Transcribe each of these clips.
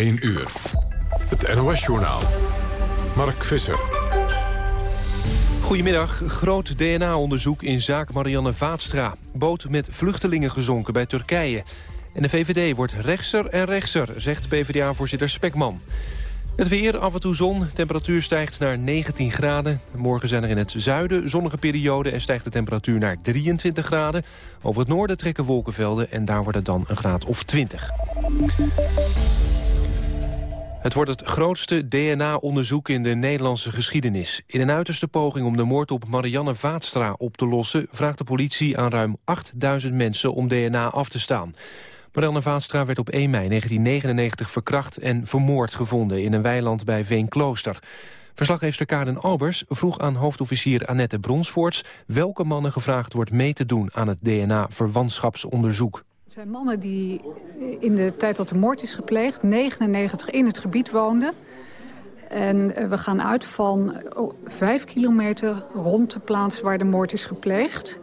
1 uur. Het NOS-journaal. Mark Visser. Goedemiddag. Groot DNA-onderzoek in zaak Marianne Vaatstra. Boot met vluchtelingen gezonken bij Turkije. En de VVD wordt rechtser en rechtser, zegt PvdA-voorzitter Spekman. Het weer, af en toe zon. Temperatuur stijgt naar 19 graden. Morgen zijn er in het zuiden zonnige perioden... en stijgt de temperatuur naar 23 graden. Over het noorden trekken wolkenvelden... en daar wordt het dan een graad of 20. Het wordt het grootste DNA-onderzoek in de Nederlandse geschiedenis. In een uiterste poging om de moord op Marianne Vaatstra op te lossen... vraagt de politie aan ruim 8000 mensen om DNA af te staan. Marianne Vaatstra werd op 1 mei 1999 verkracht en vermoord gevonden... in een weiland bij Veenklooster. Verslaggever Karen Albers vroeg aan hoofdofficier Annette Bronsvoorts... welke mannen gevraagd wordt mee te doen aan het DNA-verwantschapsonderzoek. Het zijn mannen die in de tijd dat de moord is gepleegd... 99 in het gebied woonden. En eh, we gaan uit van oh, vijf kilometer rond de plaats waar de moord is gepleegd.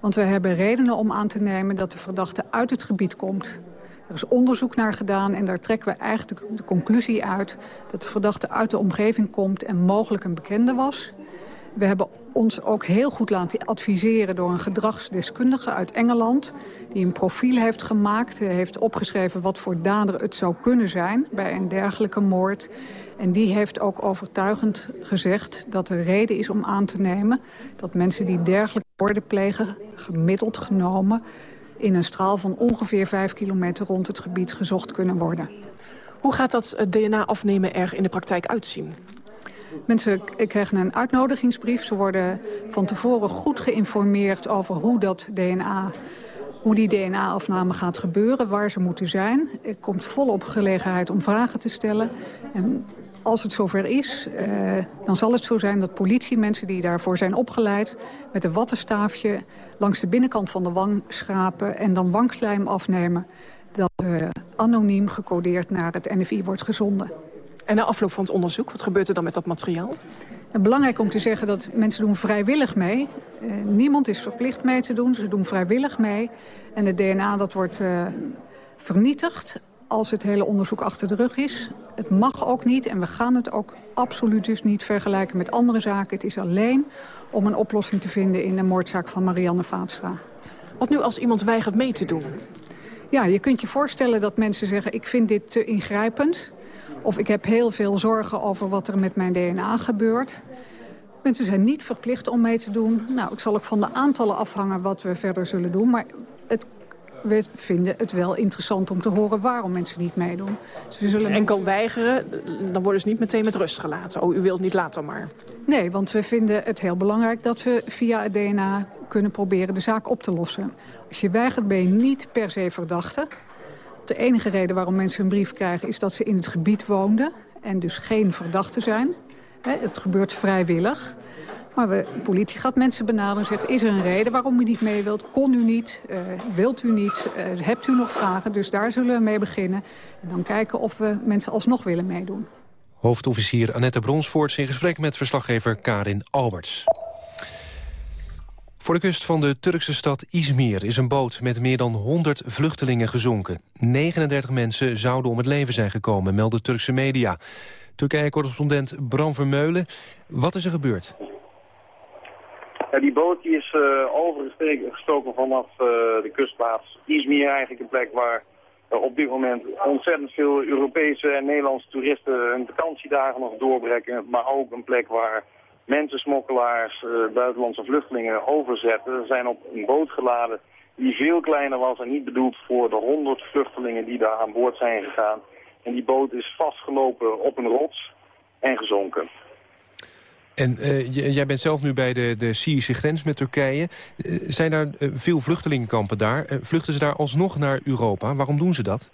Want we hebben redenen om aan te nemen dat de verdachte uit het gebied komt. Er is onderzoek naar gedaan en daar trekken we eigenlijk de, conclusie uit... dat de verdachte uit de omgeving komt en mogelijk een bekende was. We hebben ons ook heel goed laten adviseren door een gedragsdeskundige uit Engeland... die een profiel heeft gemaakt, heeft opgeschreven wat voor dader het zou kunnen zijn... bij een dergelijke moord. En die heeft ook overtuigend gezegd dat er reden is om aan te nemen... dat mensen die dergelijke moorden plegen, gemiddeld genomen... in een straal van ongeveer 5 kilometer rond het gebied gezocht kunnen worden. Hoe gaat dat DNA afnemen er in de praktijk uitzien? Mensen krijgen een uitnodigingsbrief. Ze worden van tevoren goed geïnformeerd over hoe dat DNA hoe die DNA-afname gaat gebeuren, waar ze moeten zijn. Er komt volop gelegenheid om vragen te stellen. En als het zover is, eh, dan zal het zo zijn dat politiemensen die daarvoor zijn opgeleid... met een wattenstaafje langs de binnenkant van de wang schrapen... en dan wangslijm afnemen dat uh, anoniem gecodeerd naar het NFI wordt gezonden. En na afloop van het onderzoek, wat gebeurt er dan met dat materiaal? Belangrijk om te zeggen dat mensen doen vrijwillig mee. Uh, niemand is verplicht mee te doen, ze doen vrijwillig mee. En het DNA dat wordt uh, vernietigd als het hele onderzoek achter de rug is. Het mag ook niet en we gaan het ook absoluut dus niet vergelijken met andere zaken. Het is alleen om een oplossing te vinden in de moordzaak van Marianne Vaatstra. Wat nu als iemand weigert mee te doen? Ja, je kunt je voorstellen dat mensen zeggen... ik vind dit te ingrijpend. Of ik heb heel veel zorgen over wat er met mijn DNA gebeurt. Mensen zijn niet verplicht om mee te doen. Nou, het zal ook van de aantallen afhangen wat we verder zullen doen. Maar het, we vinden het wel interessant om te horen waarom mensen niet meedoen. Dus we zullen Enkel weigeren, dan worden ze niet meteen met rust gelaten. Oh, u wilt niet later maar. Nee, want we vinden het heel belangrijk dat we via het DNA kunnen proberen de zaak op te lossen. Als je weigert ben je niet per se verdachte. De enige reden waarom mensen een brief krijgen is dat ze in het gebied woonden... en dus geen verdachte zijn. Het gebeurt vrijwillig. Maar de politie gaat mensen benaderen en zegt... is er een reden waarom u niet mee wilt? Kon u niet? Uh, wilt u niet? Uh, hebt u nog vragen? Dus daar zullen we mee beginnen. En dan kijken of we mensen alsnog willen meedoen. Hoofdofficier Annette Bronsvoorts in gesprek met verslaggever Karin Alberts. Voor de kust van de Turkse stad Izmir is een boot met meer dan 100 vluchtelingen gezonken. 39 mensen zouden om het leven zijn gekomen, melden Turkse media. Turkije-correspondent Bram Vermeulen, wat is er gebeurd? Ja, die boot die is uh, overgestoken vanaf uh, de kustplaats Izmir, eigenlijk een plek waar uh, op dit moment ontzettend veel Europese en Nederlandse toeristen hun vakantiedagen nog doorbrekken. Maar ook een plek waar mensensmokkelaars, uh, buitenlandse vluchtelingen overzetten. zijn op een boot geladen die veel kleiner was en niet bedoeld voor de 100 vluchtelingen die daar aan boord zijn gegaan. En die boot is vastgelopen op een rots en gezonken. En uh, jij bent zelf nu bij de, de Syrische grens met Turkije. Uh, zijn er veel vluchtelingenkampen daar? vluchten ze daar alsnog naar Europa? Waarom doen ze dat?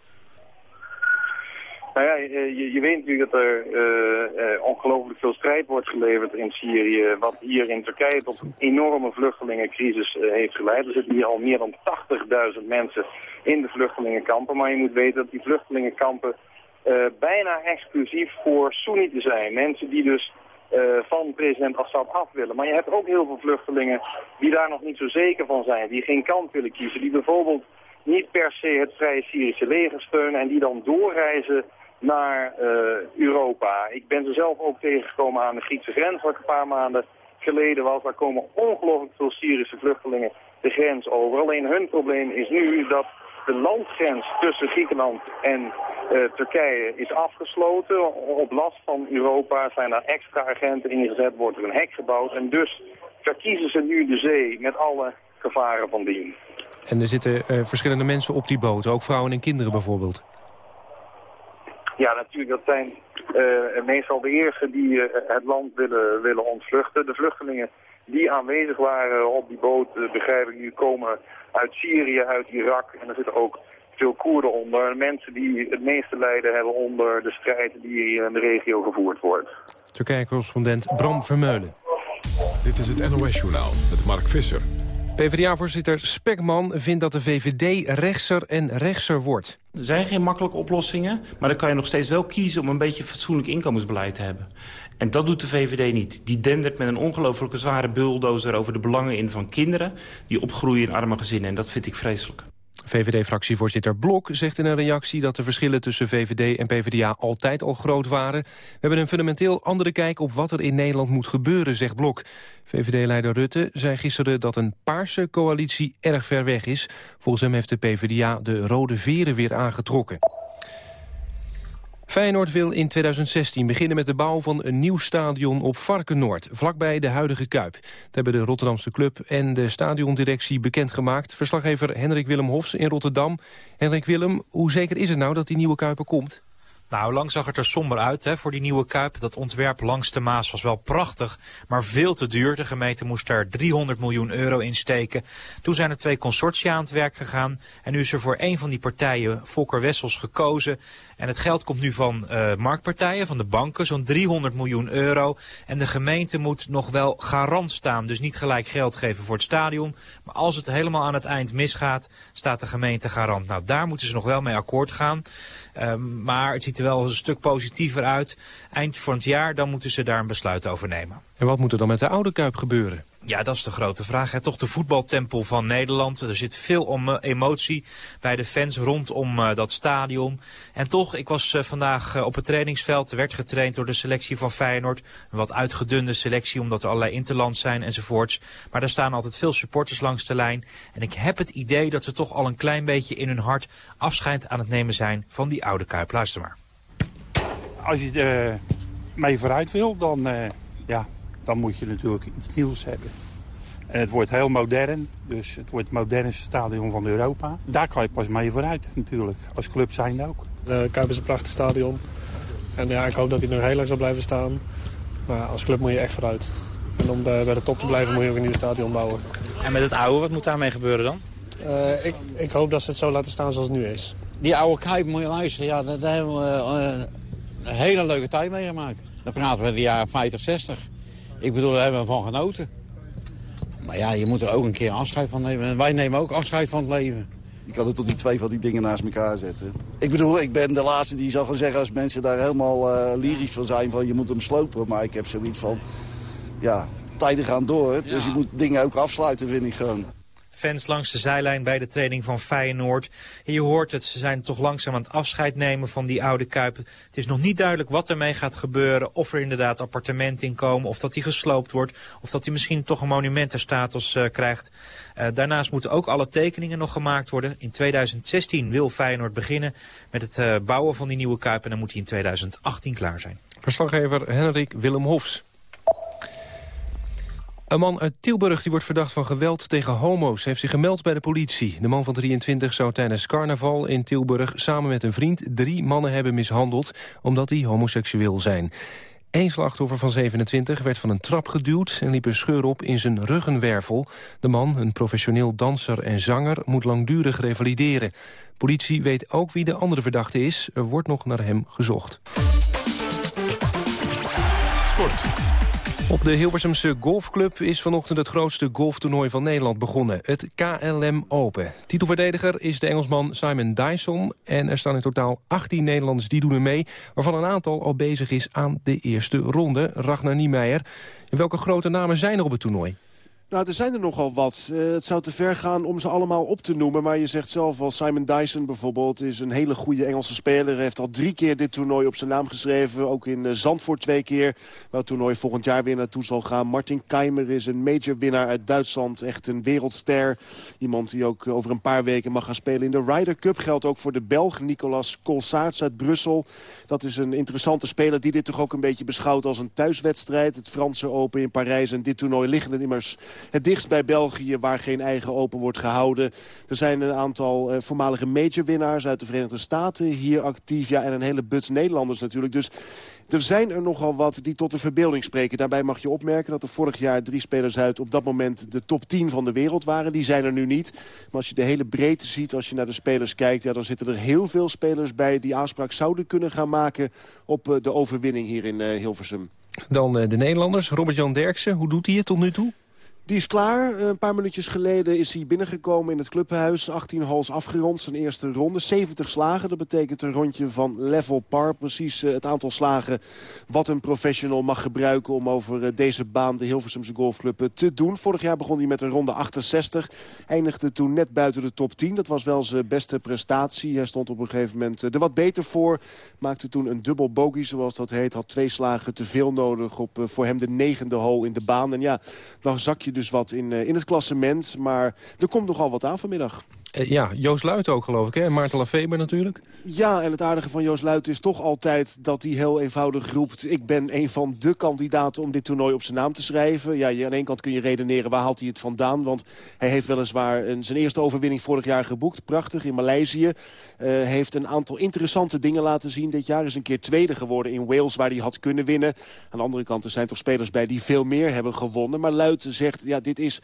Nou ja, je, je weet natuurlijk dat er uh, ongelooflijk veel strijd wordt geleverd in Syrië. Wat hier in Turkije tot een enorme vluchtelingencrisis heeft geleid. Er zitten hier al meer dan 80.000 mensen in de vluchtelingenkampen. Maar je moet weten dat die vluchtelingenkampen bijna exclusief voor Soenieten zijn. Mensen die dus van president Assad af willen. Maar je hebt ook heel veel vluchtelingen die daar nog niet zo zeker van zijn. Die geen kant willen kiezen. Die bijvoorbeeld niet per se het Vrije Syrische leger steunen en die dan doorreizen naar Europa. Ik ben ze zelf ook tegengekomen aan de Griekse grens, waar ik een paar maanden geleden was. Daar komen ongelooflijk veel Syrische vluchtelingen de grens over. Alleen hun probleem is nu dat de landgrens tussen Griekenland en uh, Turkije is afgesloten. Op last van Europa zijn er extra agenten ingezet, wordt er een hek gebouwd. En dus verkiezen ze nu de zee met alle gevaren van dien. En er zitten uh, verschillende mensen op die boot, ook vrouwen en kinderen bijvoorbeeld? Ja, natuurlijk. Dat zijn uh, meestal de eerste die het land willen, willen ontvluchten. De vluchtelingen die aanwezig waren op die boot, begrijp ik nu, komen uit Syrië, uit Irak. En er zitten ook veel Koerden onder. Mensen die het meeste lijden hebben onder de strijd die in de regio gevoerd wordt. Turkije-correspondent Bram Vermeulen. Dit is het NOS-journaal met Mark Visser. PvdA-voorzitter Spekman vindt dat de VVD rechtser en rechtser wordt. Er zijn geen makkelijke oplossingen, maar dan kan je nog steeds wel kiezen... om een beetje fatsoenlijk inkomensbeleid te hebben. En dat doet de VVD niet. Die dendert met een ongelofelijke zware bulldozer over de belangen in van kinderen... die opgroeien in arme gezinnen. En dat vind ik vreselijk. VVD-fractievoorzitter Blok zegt in een reactie dat de verschillen tussen VVD en PvdA altijd al groot waren. We hebben een fundamenteel andere kijk op wat er in Nederland moet gebeuren, zegt Blok. VVD-leider Rutte zei gisteren dat een paarse coalitie erg ver weg is. Volgens hem heeft de PvdA de rode veren weer aangetrokken. Feyenoord wil in 2016 beginnen met de bouw van een nieuw stadion op Varkenoord, vlakbij de huidige Kuip. Dat hebben de Rotterdamse club en de stadiondirectie bekendgemaakt. Verslaggever Hendrik Willem Hofs in Rotterdam. Hendrik Willem, hoe zeker is het nou dat die nieuwe Kuip er komt? Nou, lang zag het er somber uit hè, voor die nieuwe Kuip. Dat ontwerp langs de Maas was wel prachtig, maar veel te duur. De gemeente moest daar 300 miljoen euro in steken. Toen zijn er twee consortia aan het werk gegaan. En nu is er voor een van die partijen, Volker Wessels, gekozen. En het geld komt nu van uh, marktpartijen, van de banken, zo'n 300 miljoen euro. En de gemeente moet nog wel garant staan. Dus niet gelijk geld geven voor het stadion. Maar als het helemaal aan het eind misgaat, staat de gemeente garant. Nou, daar moeten ze nog wel mee akkoord gaan. Um, maar het ziet er wel een stuk positiever uit. Eind van het jaar, dan moeten ze daar een besluit over nemen. En wat moet er dan met de oude Kuip gebeuren? Ja, dat is de grote vraag. Hè. Toch de voetbaltempel van Nederland. Er zit veel om, uh, emotie bij de fans rondom uh, dat stadion. En toch, ik was uh, vandaag op het trainingsveld. Er werd getraind door de selectie van Feyenoord. Een wat uitgedunde selectie, omdat er allerlei interlands zijn enzovoorts. Maar er staan altijd veel supporters langs de lijn. En ik heb het idee dat ze toch al een klein beetje in hun hart afscheidt aan het nemen zijn van die oude Kuip. Luister maar. Als je mee vooruit wil, dan, ja, dan moet je natuurlijk iets nieuws hebben. En het wordt heel modern, dus het wordt het modernste stadion van Europa. Daar kan je pas mee vooruit natuurlijk, als club zijn ook. De Kuip is een prachtig stadion. En ja, ik hoop dat hij nog heel lang zal blijven staan. Maar als club moet je echt vooruit. En om bij de top te blijven moet je ook een nieuw stadion bouwen. En met het oude, wat moet daarmee gebeuren dan? Uh, ik, ik, hoop dat ze het zo laten staan zoals het nu is. Die oude Kuip, moet je luisteren, ja, daar, hebben we uh, een hele leuke tijd meegemaakt. Dan praten we de jaren 50, 60. Ik bedoel, daar hebben we van genoten. Maar ja, je moet er ook een keer afscheid van nemen. En wij nemen ook afscheid van het leven. Je kan er toch niet twee van die dingen naast elkaar zetten. Ik bedoel, ik ben de laatste die zal gaan zeggen als mensen daar helemaal uh, lyrisch van zijn... van je moet hem slopen. Maar ik heb zoiets van, ja, tijden gaan door. Dus je moet dingen ook afsluiten, vind ik gewoon fans langs de zijlijn bij de training van Feyenoord. En je hoort het, ze zijn toch langzaam aan het afscheid nemen van die oude Kuip. Het is nog niet duidelijk wat ermee gaat gebeuren. Of er inderdaad appartementen in komen, of dat die gesloopt wordt. Of dat hij misschien toch een monumentenstatus uh, krijgt. Uh, daarnaast moeten ook alle tekeningen nog gemaakt worden. In 2016 wil Feyenoord beginnen met het uh, bouwen van die nieuwe Kuip. En dan moet hij in 2018 klaar zijn. Verslaggever Henrik Willem Hofs. Een man uit Tilburg die wordt verdacht van geweld tegen homo's... heeft zich gemeld bij de politie. De man van 23 zou tijdens carnaval in Tilburg... samen met een vriend drie mannen hebben mishandeld... omdat die homoseksueel zijn. Eén slachtoffer van 27 werd van een trap geduwd... en liep een scheur op in zijn ruggenwervel. De man, een professioneel danser en zanger... moet langdurig revalideren. Politie weet ook wie de andere verdachte is. Er wordt nog naar hem gezocht. Sport. Op de Hilversumse Golfclub is vanochtend het grootste golftoernooi van Nederland begonnen. Het KLM Open. Titelverdediger is de Engelsman Simon Dyson. En er staan in totaal 18 Nederlanders die doen er mee. Waarvan een aantal al bezig is aan de eerste ronde. Ragnar Niemeyer. Welke grote namen zijn er op het toernooi? Nou, er zijn er nogal wat. Uh, het zou te ver gaan om ze allemaal op te noemen. Maar je zegt zelf al, Simon Dyson bijvoorbeeld is een hele goede Engelse speler. Hij heeft al drie keer dit toernooi op zijn naam geschreven. Ook in uh, Zandvoort twee keer. Waar het toernooi volgend jaar weer naartoe zal gaan. Martin Keimer is een major winnaar uit Duitsland. Echt een wereldster. Iemand die ook over een paar weken mag gaan spelen in de Ryder Cup. Geldt ook voor de Belg Nicolas Colsaerts uit Brussel. Dat is een interessante speler die dit toch ook een beetje beschouwt als een thuiswedstrijd. Het Franse Open in Parijs en dit toernooi liggen het immers het dichtst bij België waar geen eigen open wordt gehouden. Er zijn een aantal uh, voormalige majorwinnaars uit de Verenigde Staten hier actief. Ja, en een hele buts Nederlanders natuurlijk. Dus er zijn er nogal wat die tot de verbeelding spreken. Daarbij mag je opmerken dat er vorig jaar drie spelers uit... op dat moment de top 10 van de wereld waren. Die zijn er nu niet. Maar als je de hele breedte ziet, als je naar de spelers kijkt... Ja, dan zitten er heel veel spelers bij die aanspraak zouden kunnen gaan maken... op uh, de overwinning hier in uh, Hilversum. Dan de Nederlanders. Robert-Jan Derksen, hoe doet hij het tot nu toe? Die is klaar. Eh, een paar minuutjes geleden is hij binnengekomen in het clubhuis. 18 holes afgerond, zijn eerste ronde. 70 slagen, dat betekent een rondje van level par. Precies eh, het aantal slagen wat een professional mag gebruiken... om over eh, deze baan de Hilversumse Golfclub te doen. Vorig jaar begon hij met een ronde 68. Eindigde toen net buiten de top 10. Dat was wel zijn beste prestatie. Hij stond op een gegeven moment er wat beter voor. Maakte toen een dubbel bogey, zoals dat heet. Had twee slagen te veel nodig op voor hem de negende hole in de baan. En ja, dan zak je dus wat in, eh, in het klassement. Maar er komt nogal wat aan vanmiddag. Uh, ja, Joost Luit ook geloof ik, hè? Maarten Lafeber natuurlijk. Ja, en het aardige van Joost Luit is toch altijd dat hij heel eenvoudig roept... ik ben een van de kandidaten om dit toernooi op zijn naam te schrijven. Ja, aan de ene kant kun je redeneren waar haalt hij het vandaan. Want hij heeft weliswaar zijn eerste overwinning vorig jaar geboekt. Prachtig, in Maleisië. Uh, heeft een aantal interessante dingen laten zien. Dit jaar is een keer tweede geworden in Wales waar hij had kunnen winnen. Aan de andere kant er zijn toch spelers bij die veel meer hebben gewonnen. Maar Luit zegt, ja, dit is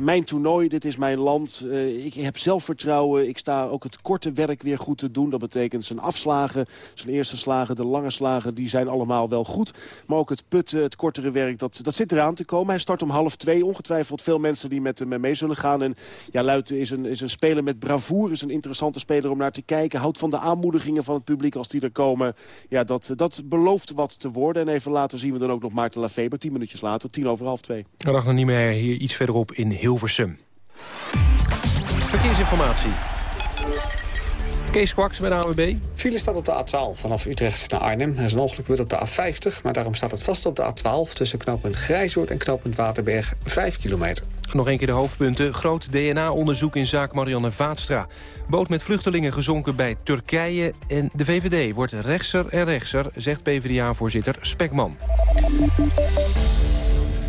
mijn toernooi, dit is mijn land. Ik heb Ik sta ook het korte werk weer goed te doen. Dat betekent zijn afslagen, zijn eerste slagen, de lange slagen... die zijn allemaal wel goed. Maar ook het putten, het kortere werk, dat, dat zit eraan te komen. Hij start om half twee. Ongetwijfeld veel mensen die met hem mee zullen gaan. En ja, Luiten is een, is een speler met bravoure. Is een interessante speler om naar te kijken. Houdt van de aanmoedigingen van het publiek als die er komen. Ja, dat, dat belooft wat te worden. En even later zien we dan ook nog Maarten Lafeber. Tien minuutjes later, tien over half twee. nog niet meer hier iets verderop in Hilversum. Verkeersinformatie. Kees Kwaks bij de AWB. File staat op de A12 vanaf Utrecht naar Arnhem. Er is een ongeluk gebeurd op de A50, maar daarom staat het vast op de A12... tussen knooppunt Grijzoord en knooppunt Waterberg, 5 kilometer. Nog een keer de hoofdpunten. Groot DNA-onderzoek in zaak Marianne Vaatstra. Boot met vluchtelingen gezonken bij Turkije. En de VVD wordt rechtser en rechtser, zegt PvdA-voorzitter Spekman.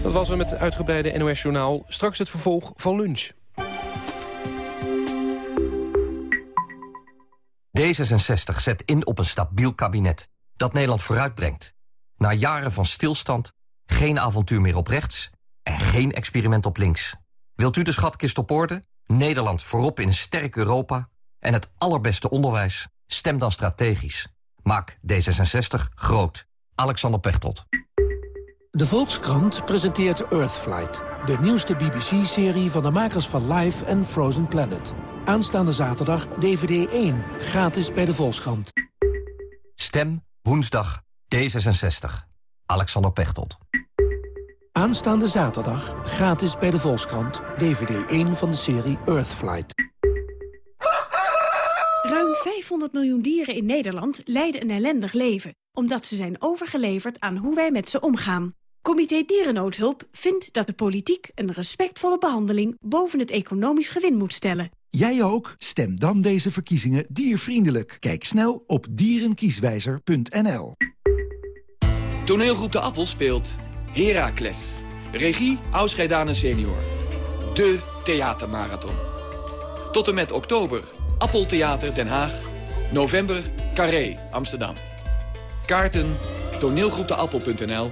Dat was we met het uitgebreide NOS-journaal. Straks het vervolg van lunch. D66 zet in op een stabiel kabinet dat Nederland vooruitbrengt. Na jaren van stilstand, geen avontuur meer op rechts en geen experiment op links. Wilt u de schatkist op orde? Nederland voorop in een sterk Europa en het allerbeste onderwijs? Stem dan strategisch. Maak D66 groot. Alexander Pechtold. De Volkskrant presenteert Earthflight, de nieuwste BBC-serie van de makers van Life en Frozen Planet. Aanstaande zaterdag DVD 1, gratis bij de Volkskrant. Stem woensdag D66. Alexander Pechtold. Aanstaande zaterdag gratis bij de Volkskrant. DVD 1 van de serie Earthflight. Ruim 500 miljoen dieren in Nederland leiden een ellendig leven... omdat ze zijn overgeleverd aan hoe wij met ze omgaan. Comité Dierennoodhulp vindt dat de politiek een respectvolle behandeling boven het economisch gewin moet stellen. Jij ook? Stem dan deze verkiezingen diervriendelijk. Kijk snel op dierenkieswijzer.nl. Toneelgroep De Appel speelt Heracles. Regie Ausgeidane senior. De theatermarathon. Tot en met oktober Appeltheater Den Haag. November Carré Amsterdam. Kaarten toneelgroepdeappel.nl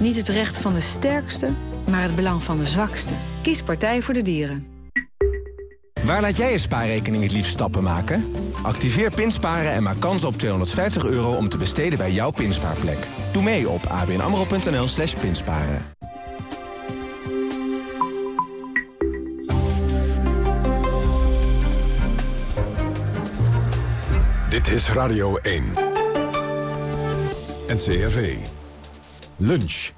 Niet het recht van de sterkste maar het belang van de zwakste. Kies Partij voor de Dieren. Waar laat jij je spaarrekening het liefst stappen maken? Activeer Pinsparen en maak kans op 250 euro om te besteden bij jouw pinspaarplek. Doe mee op abnamro.nl slash pinsparen. Dit is Radio 1. NCRV. Lunch.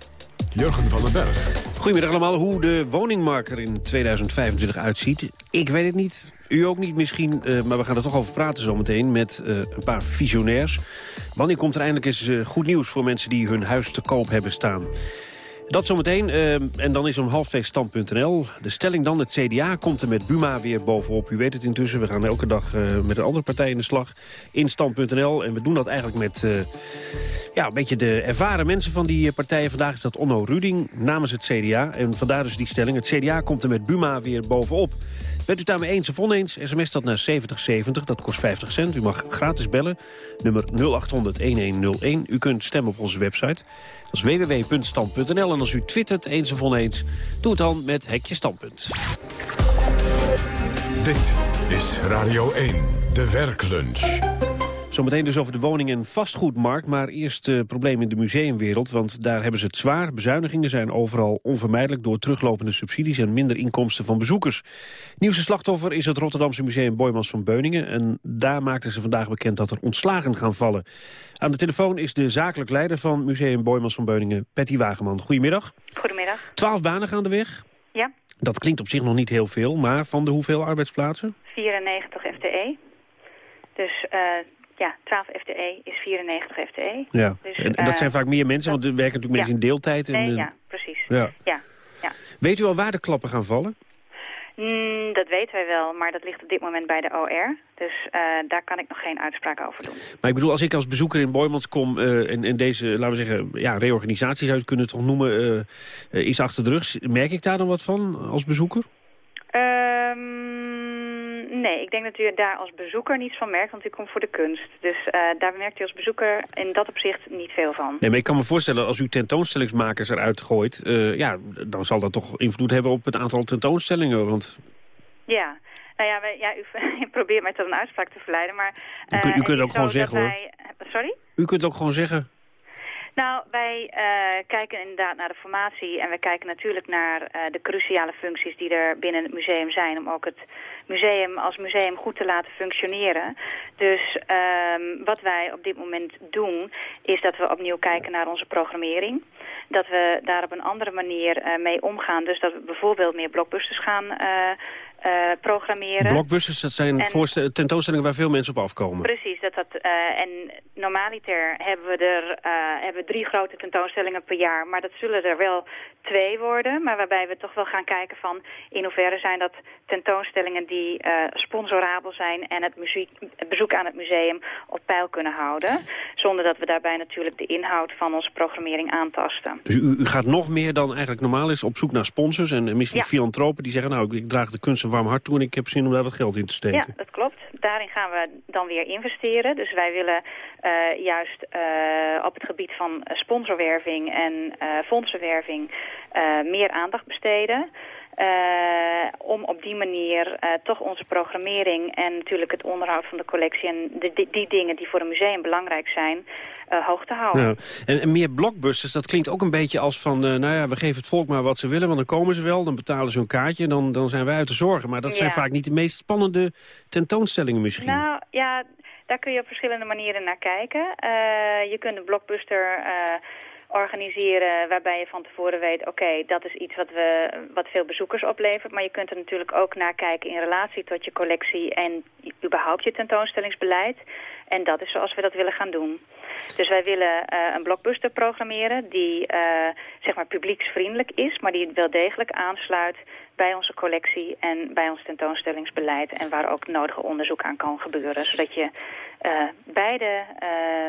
Jurgen van den Berg. Goedemiddag allemaal. Hoe de woningmarkt er in 2025 uitziet, ik weet het niet. U ook niet misschien, uh, maar we gaan er toch over praten zometeen met uh, een paar visionairs. Wanneer komt er eindelijk eens uh, goed nieuws voor mensen die hun huis te koop hebben staan? Dat zometeen. Uh, en dan is om half twee stand.nl. De stelling dan, het CDA komt er met Buma weer bovenop. U weet het intussen, we gaan elke dag uh, met een andere partij in de slag. In stand.nl. En we doen dat eigenlijk met uh, ja, een beetje de ervaren mensen van die partijen. Vandaag is dat Onno Ruding namens het CDA. En vandaar dus die stelling. Het CDA komt er met Buma weer bovenop. Bent u daarmee eens of oneens? SMS dat naar 7070, dat kost 50 cent. U mag gratis bellen, nummer 0800-1101. U kunt stemmen op onze website. Dat is www.stand.nl. En als u twittert eens of oneens, doe het dan met Hekje Standpunt. Dit is Radio 1, de werklunch. Zometeen dus over de woning- en vastgoedmarkt. Maar eerst uh, probleem in de museumwereld. Want daar hebben ze het zwaar. Bezuinigingen zijn overal onvermijdelijk... door teruglopende subsidies en minder inkomsten van bezoekers. Nieuwste slachtoffer is het Rotterdamse museum Boymans van Beuningen. En daar maakten ze vandaag bekend dat er ontslagen gaan vallen. Aan de telefoon is de zakelijk leider van museum Boymans van Beuningen, Patty Wageman. Goedemiddag. Goedemiddag. Twaalf banen gaan de weg. Ja. Dat klinkt op zich nog niet heel veel, maar van de hoeveel arbeidsplaatsen? 94 FTE. Dus... Uh, ja, 12 FTE is 94 FTE. Ja, dus, en, en, dat zijn vaak meer mensen, want er werken natuurlijk mensen in deeltijd. En, nee, ja, precies. Ja. Ja, ja. Weet u al waar de klappen gaan vallen? Mm, dat weten wij wel, maar dat ligt op dit moment bij de OR. Dus uh, daar kan ik nog geen uitspraak over doen. Maar ik bedoel, als ik als bezoeker in Boymans kom... Uh, en, en, deze, laten we zeggen, ja, reorganisatie zou je het kunnen toch noemen... Uh, is achter de rug. Merk ik daar dan wat van als bezoeker? Um, nee, ik denk dat u daar als bezoeker niets van merkt, want u komt voor de kunst. Dus uh, daar merkt u als bezoeker in dat opzicht niet veel van. Nee, maar ik kan me voorstellen, als u tentoonstellingsmakers eruit gooit... Uh, ja, dan zal dat toch invloed hebben op het aantal tentoonstellingen, want... Ja, nou ja, wij, ja u, u, probeert mij tot een uitspraak te verleiden, maar... Uh, u, kunt, u kunt ook gewoon zeggen, wij, hoor. Sorry? U kunt ook gewoon zeggen... Nou, wij uh, kijken inderdaad naar de formatie en we kijken natuurlijk naar uh, de cruciale functies die er binnen het museum zijn om ook het museum als museum goed te laten functioneren. Dus um, wat wij op dit moment doen is dat we opnieuw kijken naar onze programmering. Dat we daar op een andere manier uh, mee omgaan. Dus dat we bijvoorbeeld meer blockbusters gaan programmeren. Blockbusters, dat zijn en, tentoonstellingen waar veel mensen op afkomen. Precies, dat dat, uh, en normaliter hebben we er uh, hebben we drie grote tentoonstellingen per jaar, maar dat zullen er wel twee worden, maar waarbij we toch wel gaan kijken van in hoeverre zijn dat tentoonstellingen die sponsorabel zijn en het, muziek, het bezoek aan het museum op peil kunnen houden, zonder dat we daarbij natuurlijk de inhoud van onze programmering aantasten. Dus u, u gaat nog meer dan eigenlijk normaal is op zoek naar sponsors en misschien ja. filantropen die zeggen nou ik draag de kunst warm hart toe en ik heb zin om daar wat geld in te steken. Ja, dat klopt. Daarin gaan we dan weer investeren. Dus wij willen uh, juist uh, op het gebied van sponsorwerving en uh, fondsenwerving meer aandacht besteden. Om op die manier toch onze programmering en natuurlijk het onderhoud van de collectie en de, die, die dingen die voor een museum belangrijk zijn, uh, hoog te houden. En, en, meer blockbusters, dat klinkt ook een beetje als van, nou ja, we geven het volk maar wat ze willen, want dan komen ze wel, dan betalen ze hun kaartje, dan, dan zijn wij uit de zorgen. Maar dat ja. zijn vaak niet de meest spannende tentoonstellingen misschien. Nou ja, daar kun je op verschillende manieren naar kijken. je kunt een blockbuster organiseren waarbij je van tevoren weet... oké, dat is iets wat, we, wat veel bezoekers oplevert. Maar je kunt er natuurlijk ook naar kijken in relatie tot je collectie... en überhaupt je tentoonstellingsbeleid. En dat is zoals we dat willen gaan doen. Dus wij willen uh, een blockbuster programmeren die uh, zeg maar publieksvriendelijk is... maar die wel degelijk aansluit bij onze collectie en bij ons tentoonstellingsbeleid... en waar ook nodige onderzoek aan kan gebeuren. Zodat je uh, beide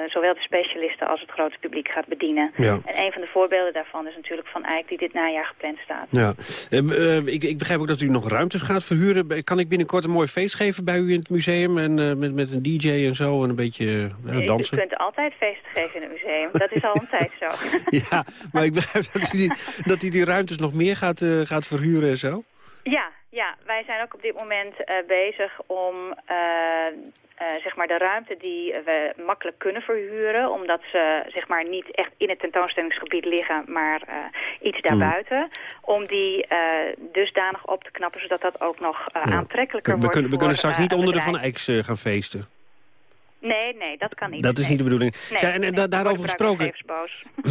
zowel de specialisten als het grote publiek gaat bedienen. Ja. En een van de voorbeelden daarvan is natuurlijk Van Eyck die dit najaar gepland staat. Ja. Eh, eh, ik, ik begrijp ook dat u nog ruimtes gaat verhuren. Kan ik binnenkort een mooi feest geven bij u in het museum? En eh, met, met een dj en zo en een beetje uh, dansen? U kunt altijd feesten geven in het museum. Dat is al een tijd zo. ja, maar ik begrijp dat u die, dat u die ruimtes nog meer gaat, uh, gaat verhuren en zo? Ja, ja, wij zijn ook op dit moment uh, bezig om uh, uh, zeg maar de ruimte die we makkelijk kunnen verhuren... omdat ze zeg maar, niet echt in het tentoonstellingsgebied liggen, maar iets daarbuiten... Hmm. om die dusdanig op te knappen, zodat dat ook nog ja. aantrekkelijker we, wordt. Kunnen, we kunnen straks niet onder de. Van Eycks gaan feesten. Nee, nee, dat kan niet. Dat is niet de bedoeling. Nee, ja, en, nee, da daarover gesproken,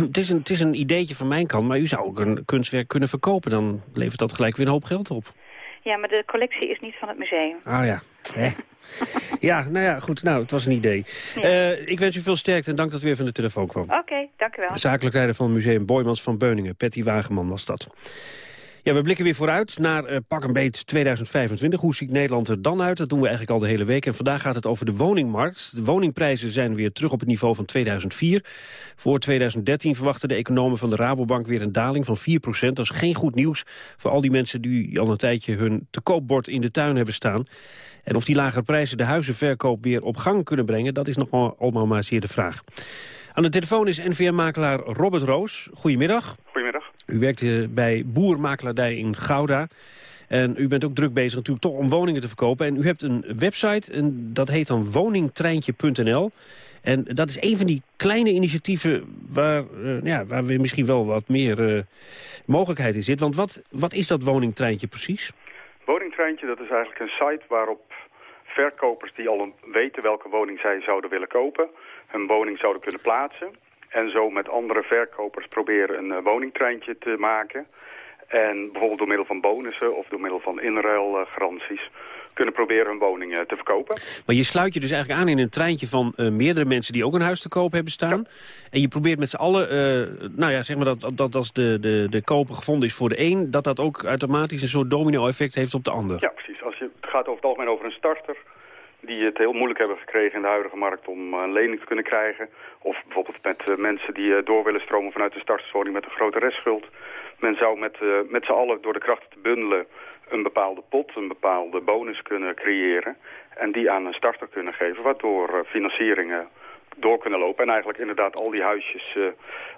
het is, een, het is een ideetje van mijn kant... maar u zou ook een kunstwerk kunnen verkopen. Dan levert dat gelijk weer een hoop geld op. Ja, maar de collectie is niet van het museum. Ah ja. Hè? ja, nou ja, goed. Nou, het was een idee. Ja. Uh, ik wens u veel sterkte en dank dat u weer van de telefoon kwam. Oké, okay, dank u wel. Zakelijk leider van het museum Boymans van Beuningen. Patty Wageman was dat. Ja, we blikken weer vooruit naar uh, pak een beet 2025. Hoe ziet Nederland er dan uit? Dat doen we eigenlijk al de hele week. En vandaag gaat het over de woningmarkt. De woningprijzen zijn weer terug op het niveau van 2004. Voor 2013 verwachten de economen van de Rabobank weer een daling van 4% Dat is geen goed nieuws voor al die mensen die al een tijdje hun te koopbord in de tuin hebben staan. En of die lagere prijzen de huizenverkoop weer op gang kunnen brengen... dat is nog allemaal maar zeer de vraag. Aan de telefoon is NVM-makelaar Robert Roos. Goedemiddag. Goedemiddag. U werkt bij Boermakelaardij in Gouda. En u bent ook druk bezig natuurlijk toch om woningen te verkopen. En u hebt een website en dat heet dan woningtreintje.nl. En dat is een van die kleine initiatieven waar, uh, ja, waar we misschien wel wat meer uh, mogelijkheid in zit. Want wat, wat is dat woningtreintje precies? Woningtreintje, dat is eigenlijk een site waarop verkopers die al weten welke woning zij zouden willen kopen... hun woning zouden kunnen plaatsen. En zo met andere verkopers proberen een uh, woningtreintje te maken. En bijvoorbeeld door middel van bonussen of door middel van inruilgaranties... kunnen proberen hun woning uh, te verkopen. Maar je sluit je dus eigenlijk aan in een treintje van uh, meerdere mensen... die ook een huis te koop hebben staan. Ja. En je probeert met z'n allen, nou ja, zeg maar dat, dat als de, de, de koper gevonden is voor de een... dat dat ook automatisch een soort domino-effect heeft op de ander. Ja, precies. Als je, het gaat over het algemeen over een starter die het heel moeilijk hebben gekregen in de huidige markt om een lening te kunnen krijgen. Of bijvoorbeeld met uh, mensen die uh, door willen stromen vanuit de starterswoning met een grote restschuld. Men zou met, met z'n allen door de krachten te bundelen een bepaalde pot, een bepaalde bonus kunnen creëren. En die aan een starter kunnen geven, waardoor financieringen door kunnen lopen. En eigenlijk inderdaad al die huisjes uh,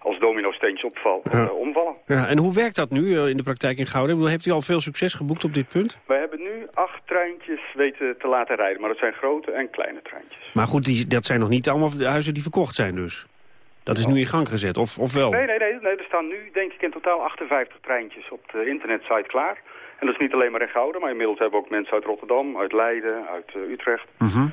als domino-steentjes opval, ja. uh, omvallen. Ja, en hoe werkt dat nu uh, in de praktijk in Gouden? Bedoel, heeft u al veel succes geboekt op dit punt? Wij hebben nu acht treintjes weten te laten rijden. Maar dat zijn grote en kleine treintjes. Maar goed, die, dat zijn nog niet allemaal de huizen die verkocht zijn dus? Dat is nu in gang gezet, of, of wel? Nee, nee, nee, nee. Er staan nu denk ik in totaal 58 treintjes op de internetsite klaar. En dat is niet alleen maar in Gouden, maar inmiddels hebben ook mensen uit Rotterdam, uit Leiden, uit Utrecht... -huh.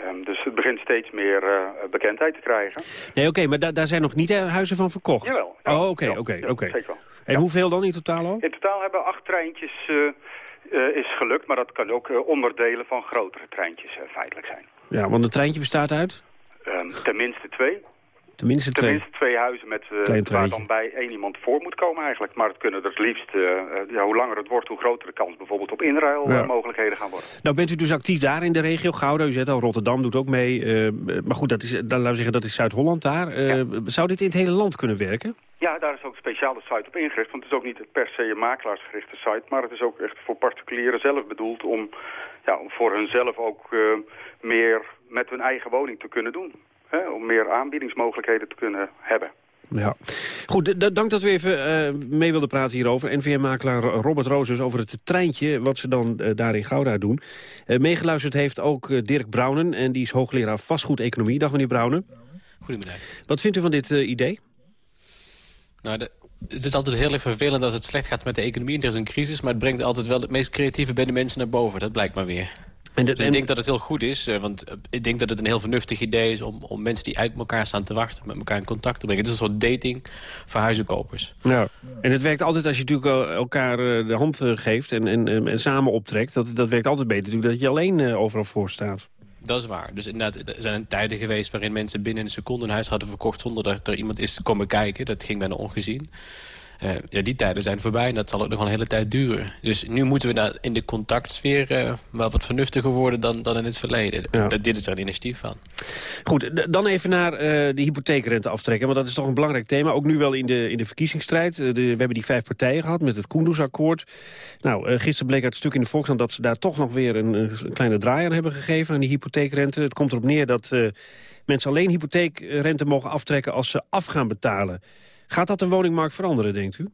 Um, dus het begint steeds meer uh, bekendheid te krijgen. Nee, oké, okay, maar da daar zijn nog niet huizen van verkocht? Jawel. Ja, oh, oké, oké, oké. En ja. hoeveel dan in totaal al? In totaal hebben acht treintjes uh, uh, is gelukt, maar dat kan ook onderdelen van grotere treintjes feitelijk zijn. Ja, want een treintje bestaat uit? Um, tenminste twee. Tenminste twee? Tenminste twee huizen met, uh, waar dan bij één iemand voor moet komen eigenlijk. Maar het kunnen er het liefst, uh, ja, hoe langer het wordt, hoe groter de kans bijvoorbeeld op inruilmogelijkheden ja. gaan worden. Nou bent u dus actief daar in de regio, Gouda, u zegt al, Rotterdam doet ook mee. Uh, maar goed, dat is, dan, laten we zeggen, dat is Zuid-Holland daar. Ja. Zou dit in het hele land kunnen werken? Ja, daar is ook een speciale site op ingericht. Want het is ook niet per se een makelaarsgerichte site. Maar het is ook echt voor particulieren zelf bedoeld om, ja, om voor hunzelf ook meer met hun eigen woning te kunnen doen. Hè, om meer aanbiedingsmogelijkheden te kunnen hebben. Ja. Goed, dank dat u even uh, mee wilde praten hierover. NVM-makelaar Robert Roosers over het treintje... wat ze dan uh, daar in Gouda doen. Uh, meegeluisterd heeft ook Dirk Brouwen... en die is hoogleraar vastgoedeconomie. Dag meneer Brouwen. Goedemiddag. Wat vindt u van dit idee? Nou, de, het is altijd heel erg vervelend als het slecht gaat met de economie. Er is een crisis, maar het brengt altijd wel het meest creatieve bij de mensen naar boven. Dat blijkt maar weer. En dus ik denk dat het heel goed is, want ik denk dat het een heel vernuftig idee is... om, om mensen die uit elkaar staan te wachten met elkaar in contact te brengen. Het is een soort dating voor huizenkopers. Ja, en het werkt altijd als je natuurlijk elkaar de hand geeft en, en, en samen optrekt. Dat, dat werkt altijd beter natuurlijk dat je alleen overal voor staat. Dat is waar. Dus inderdaad, er zijn tijden geweest waarin mensen binnen een seconde een huis hadden verkocht... zonder dat er iemand is komen kijken. Dat ging bijna ongezien. Uh, ja, die tijden zijn voorbij en dat zal ook nog wel een hele tijd duren. Dus nu moeten we daar in de contactsfeer uh, wel wat vernuftiger worden dan, dan in het verleden. Ja. Dat, dit is er een initiatief van. Goed, dan even naar uh, de hypotheekrente aftrekken. Want dat is toch een belangrijk thema. Ook nu wel in de, in de verkiezingsstrijd. De, we hebben die vijf partijen gehad met het Koendersakkoord. Nou, gisteren bleek uit het stuk in de Volkskrant dat ze daar toch nog weer een, een, kleine draai aan hebben gegeven aan die hypotheekrente. Het komt erop neer dat mensen alleen hypotheekrente mogen aftrekken als ze af gaan betalen. Gaat dat de woningmarkt veranderen, denkt u?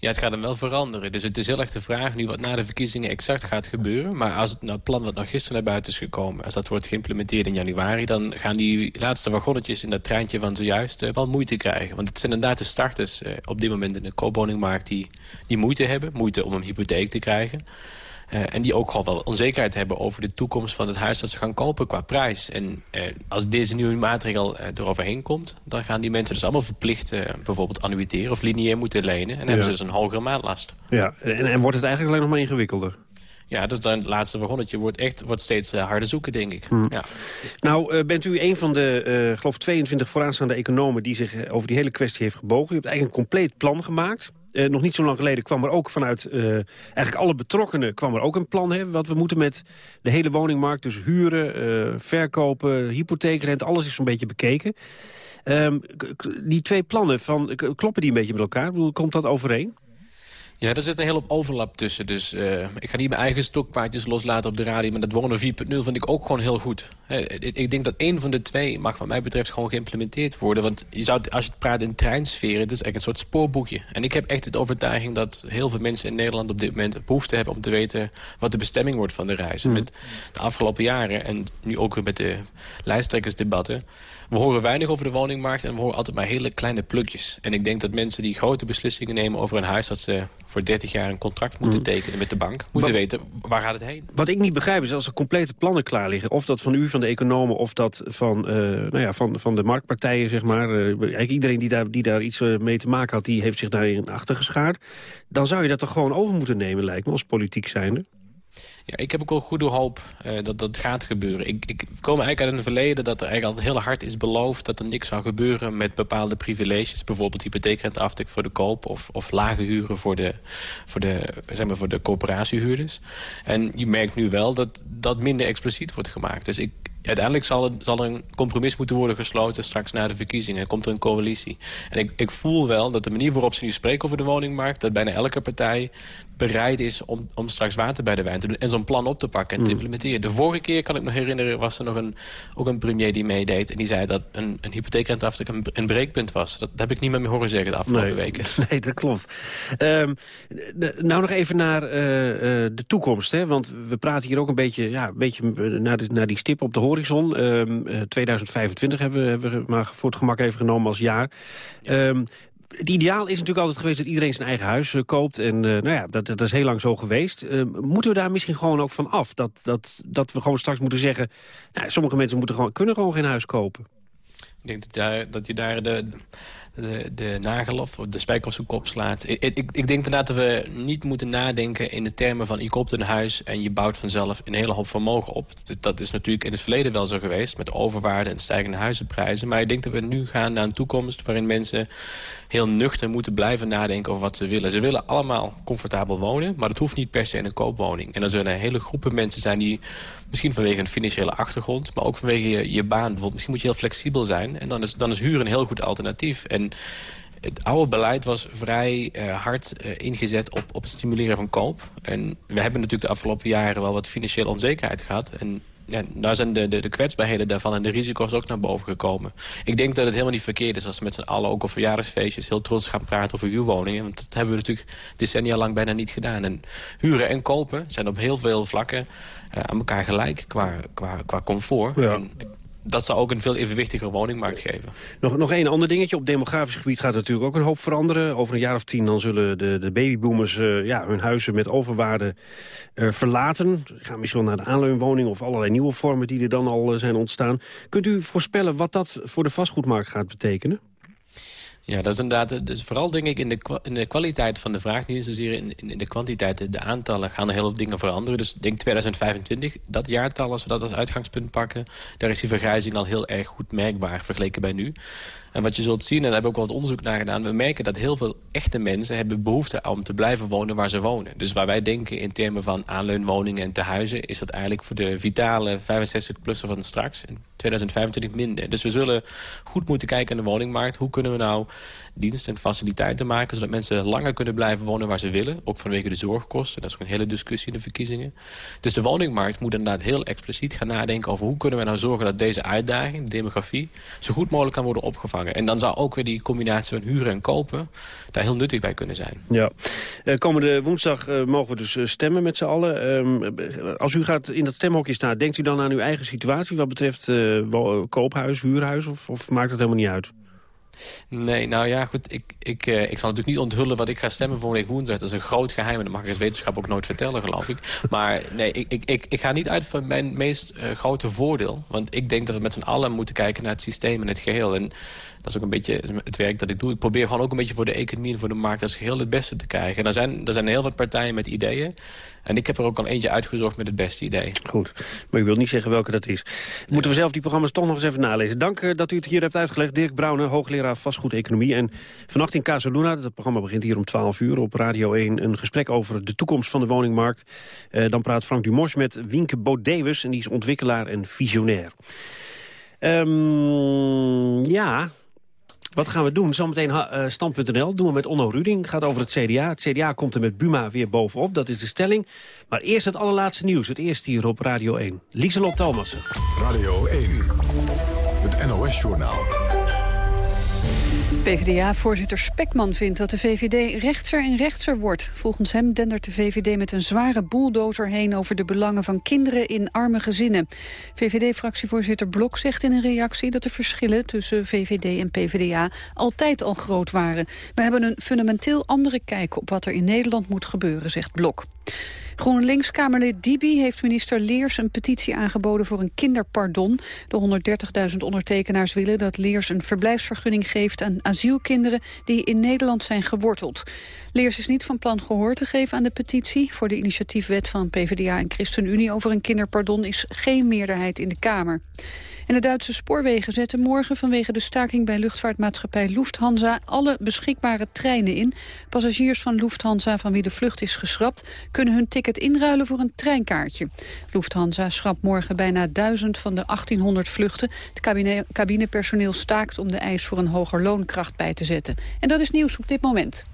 Ja, het gaat hem wel veranderen. Dus het is heel erg de vraag nu wat na de verkiezingen exact gaat gebeuren. Maar als het nou, plan wat nog gisteren naar buiten is gekomen... als dat wordt geïmplementeerd in januari... dan gaan die laatste wagonnetjes in dat treintje van zojuist uh, wel moeite krijgen. Want het zijn inderdaad de starters uh, op dit moment in de koopwoningmarkt... die, die moeite hebben, moeite om een hypotheek te krijgen. Uh, en die ook gewoon wel onzekerheid hebben over de toekomst van het huis dat ze gaan kopen qua prijs. En uh, als deze nieuwe maatregel uh, eroverheen komt, dan gaan die mensen dus allemaal verplicht bijvoorbeeld annuiteren of lineair moeten lenen. En ja. hebben ze dus een hogere maandlast. Ja, en, en wordt het eigenlijk alleen nog maar ingewikkelder? Ja, dus dan het laatste wagonnetje wordt echt wordt steeds uh, harder zoeken, denk ik. Hmm. Ja. Nou, uh, bent u een van de, uh, geloof 22 vooraanstaande economen... die zich over die hele kwestie heeft gebogen. U hebt eigenlijk een compleet plan gemaakt. Nog niet zo lang geleden kwam er ook vanuit eigenlijk alle betrokkenen... kwam er ook een plan hebben wat we moeten met de hele woningmarkt. Dus huren, verkopen, hypotheekrente, alles is zo'n beetje bekeken. Um, die twee plannen, van, kloppen die een beetje met elkaar? Komt dat overeen? Ja, er zit een hele overlap tussen. Dus uh, ik ga niet mijn eigen stokpaardjes loslaten op de radio... maar dat wonen 4.0 vind ik ook gewoon heel goed. ik denk dat één van de twee mag wat mij betreft gewoon geïmplementeerd worden. Want je zou, als je het praat in treinsferen, het is echt een soort spoorboekje. En ik heb echt de overtuiging dat heel veel mensen in Nederland op dit moment behoefte hebben... om te weten wat de bestemming wordt van de reizen. Met de afgelopen jaren en nu ook met de lijsttrekkersdebatten... we horen weinig over de woningmarkt en we horen altijd maar hele kleine plukjes. En ik denk dat mensen die grote beslissingen nemen over een huis... dat ze voor 30 jaar een contract moeten tekenen met de bank... moeten weten, waar gaat het heen? Wat ik niet begrijp is als er complete plannen klaar liggen... of dat van u, van de economen, of dat van, uh, nou ja, van, van de marktpartijen, zeg maar... Uh, eigenlijk iedereen die daar, die daar iets uh, mee te maken had... die heeft zich daarin achtergeschaard. Dan zou je dat toch gewoon over moeten nemen, lijkt me, als politiek zijnde? Ja, ik heb ook wel goede hoop uh, dat dat gaat gebeuren. Ik, ik kom eigenlijk uit een verleden dat er eigenlijk altijd heel hard is beloofd... dat er niks zou gebeuren met bepaalde privileges. Bijvoorbeeld hypotheekrenteaftrek voor de koop... of, of lage huren voor de, voor, de, zeg maar voor de coöperatiehuurders. En je merkt nu wel dat dat minder expliciet wordt gemaakt. Dus ik, uiteindelijk zal er, zal er een compromis moeten worden gesloten... straks na de verkiezingen. Er komt er een coalitie. En ik, ik voel wel dat de manier waarop ze nu spreken over de woningmarkt... dat bijna elke partij bereid is om, om straks water bij de wijn te doen... en zo'n plan op te pakken en te implementeren. De vorige keer, kan ik me herinneren, was er nog een, ook een premier die meedeed... en die zei dat een, een hypotheekrenteaftrek een, een breekpunt was. Dat, heb ik niet meer meer horen zeggen de afgelopen nee, weken. Nee, dat klopt. Um, nou nog even naar uh, uh, de toekomst. Hè? Want we praten hier ook een beetje, ja, een beetje naar, de, naar die stip op de horizon. Um, uh, 2025 hebben we, hebben we maar voor het gemak even genomen als jaar. Ja. Um, het ideaal is natuurlijk altijd geweest dat iedereen zijn eigen huis uh, koopt. En uh, nou ja, dat, dat is heel lang zo geweest. Uh, moeten we daar misschien gewoon ook van af? Dat, dat, dat we gewoon straks moeten zeggen... Nou, sommige mensen moeten gewoon, kunnen gewoon geen huis kopen. Ik denk dat, dat je daar de, de, de nagel of de spijker op zijn kop slaat. Ik, ik, ik denk inderdaad dat we niet moeten nadenken in de termen van... je koopt een huis en je bouwt vanzelf een hele hoop vermogen op. Dat is natuurlijk in het verleden wel zo geweest... met overwaarde en stijgende huizenprijzen. Maar ik denk dat we nu gaan naar een toekomst... waarin mensen heel nuchter moeten blijven nadenken over wat ze willen. Ze willen allemaal comfortabel wonen, maar dat hoeft niet per se in een koopwoning. En er zullen hele groepen mensen zijn die misschien vanwege een financiële achtergrond... maar ook vanwege je, baan. Bijvoorbeeld, misschien moet je heel flexibel zijn. En dan is, dan is huur een heel goed alternatief. En het oude beleid was vrij uh, hard uh, ingezet op, op het stimuleren van koop. En we hebben natuurlijk de afgelopen jaren wel wat financiële onzekerheid gehad. En ja, daar zijn de, de, de kwetsbaarheden daarvan en de risico's ook naar boven gekomen. Ik denk dat het helemaal niet verkeerd is als we met z'n allen ook op verjaardagsfeestjes heel trots gaan praten over huurwoningen. Want dat hebben we natuurlijk decennia lang bijna niet gedaan. En huren en kopen zijn op heel veel vlakken uh, aan elkaar gelijk qua, qua, qua comfort. Ja. En, dat zou ook een veel evenwichtiger woningmarkt geven. Nog, nog één ander dingetje. Op demografisch gebied gaat natuurlijk ook een hoop veranderen. Over een jaar of tien dan zullen de, de babyboomers uh, ja, hun huizen met overwaarde uh, verlaten. Gaan misschien wel naar de aanleunwoning of allerlei nieuwe vormen die er dan al uh, zijn ontstaan. Kunt u voorspellen wat dat voor de vastgoedmarkt gaat betekenen? Ja, dat is inderdaad, dus vooral denk ik in de, in de kwaliteit van de vraag, niet zozeer in, in de kwantiteit. De, aantallen gaan er heel veel dingen veranderen. Dus denk 2025, dat jaartal, als we dat als uitgangspunt pakken, daar is die vergrijzing al heel erg goed merkbaar vergeleken bij nu. En wat je zult zien, en daar hebben we ook wat onderzoek naar gedaan... we merken dat heel veel echte mensen hebben behoefte om te blijven wonen waar ze wonen. Dus waar wij denken in termen van aanleunwoningen en tehuizen... is dat eigenlijk voor de vitale 65-plusser van straks in 2025 minder. Dus we zullen goed moeten kijken naar de woningmarkt. Hoe kunnen we nou diensten en faciliteiten maken... zodat mensen langer kunnen blijven wonen waar ze willen. Ook vanwege de zorgkosten. Dat is ook een hele discussie in de verkiezingen. Dus de woningmarkt moet inderdaad heel expliciet gaan nadenken... over hoe kunnen we nou zorgen dat deze uitdaging, de demografie... zo goed mogelijk kan worden opgevangen. En dan zou ook weer die combinatie van huren en kopen... daar heel nuttig bij kunnen zijn. Ja. Uh, komende woensdag uh, mogen we dus uh, stemmen met z'n allen. Ehm, als u gaat in dat stemhokje staan, denkt u dan aan uw eigen situatie... wat betreft koophuis, huurhuis, of, of maakt het helemaal niet uit? Nee, nou ja, goed. Ik, ik, uh, ik zal natuurlijk niet onthullen wat ik ga stemmen voor week woensdag. Dat is een groot geheim en dat mag ik als wetenschap ook nooit vertellen, geloof ik. Maar nee, ik, ik, ik, ik ga niet uit van mijn meest uh, grote voordeel. Want ik denk dat we met z'n allen moeten kijken naar het systeem en het geheel. En dat is ook een beetje het werk dat ik doe. Ik probeer gewoon ook een beetje voor de economie en voor de markt als geheel het beste te krijgen. En er zijn, er zijn heel wat partijen met ideeën. En ik heb er ook al eentje uitgezocht met het beste idee. Goed, maar ik wil niet zeggen welke dat is. Moeten we zelf die programma's toch nog eens even nalezen. Dank uh, dat u het hier hebt uitgelegd. Dirk Brouwer, hoogleraar vastgoedeconomie. En vannacht in Casaluna, het programma begint hier om 12 uur op Radio 1... een gesprek over de toekomst van de woningmarkt. Uh, dan praat Frank Dumos met Wienke Bodewes en die is ontwikkelaar en visionair. Um, ja, wat gaan we doen? Zometeen uh, stand.nl doen we met Onno Ruding. Gaat over het CDA. Het CDA komt er met Buma weer bovenop. Dat is de stelling. Maar eerst het allerlaatste nieuws. Het eerste hier op Radio 1. Lieselot Thomassen. Radio 1. Het NOS-journaal. PvdA-voorzitter Spekman vindt dat de VVD rechtser en rechtser wordt. Volgens hem dendert de VVD met een zware bulldozer heen... over de belangen van kinderen in arme gezinnen. VVD-fractievoorzitter Blok zegt in een reactie... dat de verschillen tussen VVD en PvdA altijd al groot waren. We hebben een fundamenteel andere kijk op wat er in Nederland moet gebeuren, zegt Blok. GroenLinks-Kamerlid Dibi heeft minister Leers een petitie aangeboden voor een kinderpardon. De 130.000 ondertekenaars willen dat Leers een verblijfsvergunning geeft aan asielkinderen die in Nederland zijn geworteld. Leers is niet van plan gehoor te geven aan de petitie. Voor de initiatiefwet van PvdA en ChristenUnie over een kinderpardon is geen meerderheid in de Kamer. En de Duitse spoorwegen zetten morgen vanwege de staking bij luchtvaartmaatschappij Lufthansa alle beschikbare treinen in. Passagiers van Lufthansa van wie de vlucht is geschrapt kunnen hun ticket inruilen voor een treinkaartje. Lufthansa schrapt morgen bijna 1000 van de 1800 vluchten. Het cabine cabinepersoneel staakt om de eis voor een hoger loonkracht bij te zetten. En dat is nieuws op dit moment.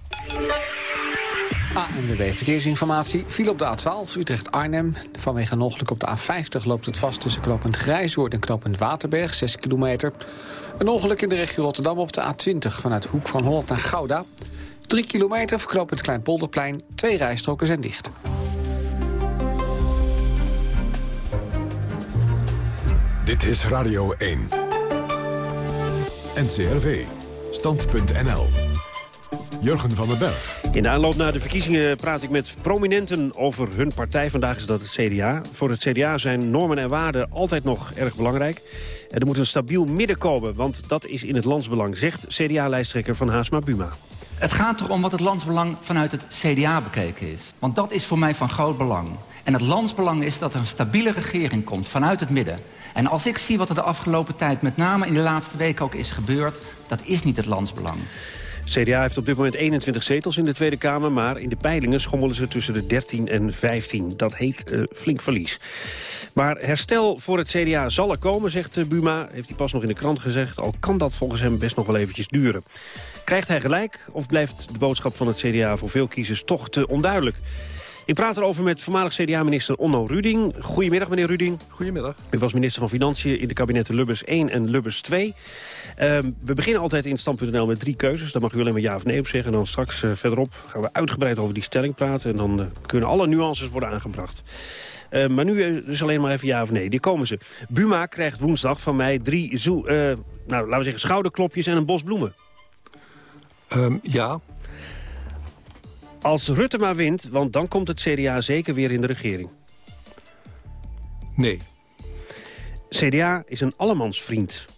ANWB Verkeersinformatie viel op de A12 Utrecht-Arnhem. Vanwege een ongeluk op de A50 loopt het vast tussen knooppunt Grijswoord en knooppunt Waterberg, 6 kilometer. Een ongeluk in de regio Rotterdam op de A20 vanuit Hoek van Holland naar Gouda. 3 kilometer voor knooppunt Kleinpolderplein, twee rijstroken zijn dicht. Dit is Radio 1. NCRV. Stand.nl. Jurgen van den Berg. In de aanloop naar de verkiezingen praat ik met prominenten over hun partij. Vandaag is dat het CDA. Voor het CDA zijn normen en waarden altijd nog erg belangrijk. En er moet een stabiel midden komen, want dat is in het landsbelang, zegt CDA-lijsttrekker van Haasma Buma. Het gaat erom wat het landsbelang vanuit het CDA bekeken is. Want dat is voor mij van groot belang. En het landsbelang is dat er een stabiele regering komt vanuit het midden. En als ik zie wat er de afgelopen tijd, met name in de laatste weken ook is gebeurd... dat is niet het landsbelang. CDA heeft op dit moment 21 zetels in de Tweede Kamer... maar in de peilingen schommelen ze tussen de 13 en 15. Dat heet uh, flink verlies. Maar herstel voor het CDA zal er komen, zegt uh, Buma. Heeft hij pas nog in de krant gezegd. Al kan dat volgens hem best nog wel eventjes duren. Krijgt hij gelijk of blijft de boodschap van het CDA voor veel kiezers toch te onduidelijk? Ik praat erover met voormalig CDA-minister Onno Ruding. Goedemiddag, meneer Ruding. Goedemiddag. U was minister van Financiën in de kabinetten Lubbers 1 en Lubbers 2. Uh, we beginnen altijd in stand.nl met drie keuzes. Daar mag u alleen maar ja of nee op zeggen. En dan straks uh, verderop gaan we uitgebreid over die stelling praten. En dan uh, kunnen alle nuances worden aangebracht. Uh, maar nu dus alleen maar even ja of nee. Die komen ze. Buma krijgt woensdag van mij drie zo, nou, laten we zeggen, schouderklopjes en een bos bloemen. Um, ja. Als Rutte maar wint, want dan komt het CDA zeker weer in de regering. Nee. CDA is een allemansvriend.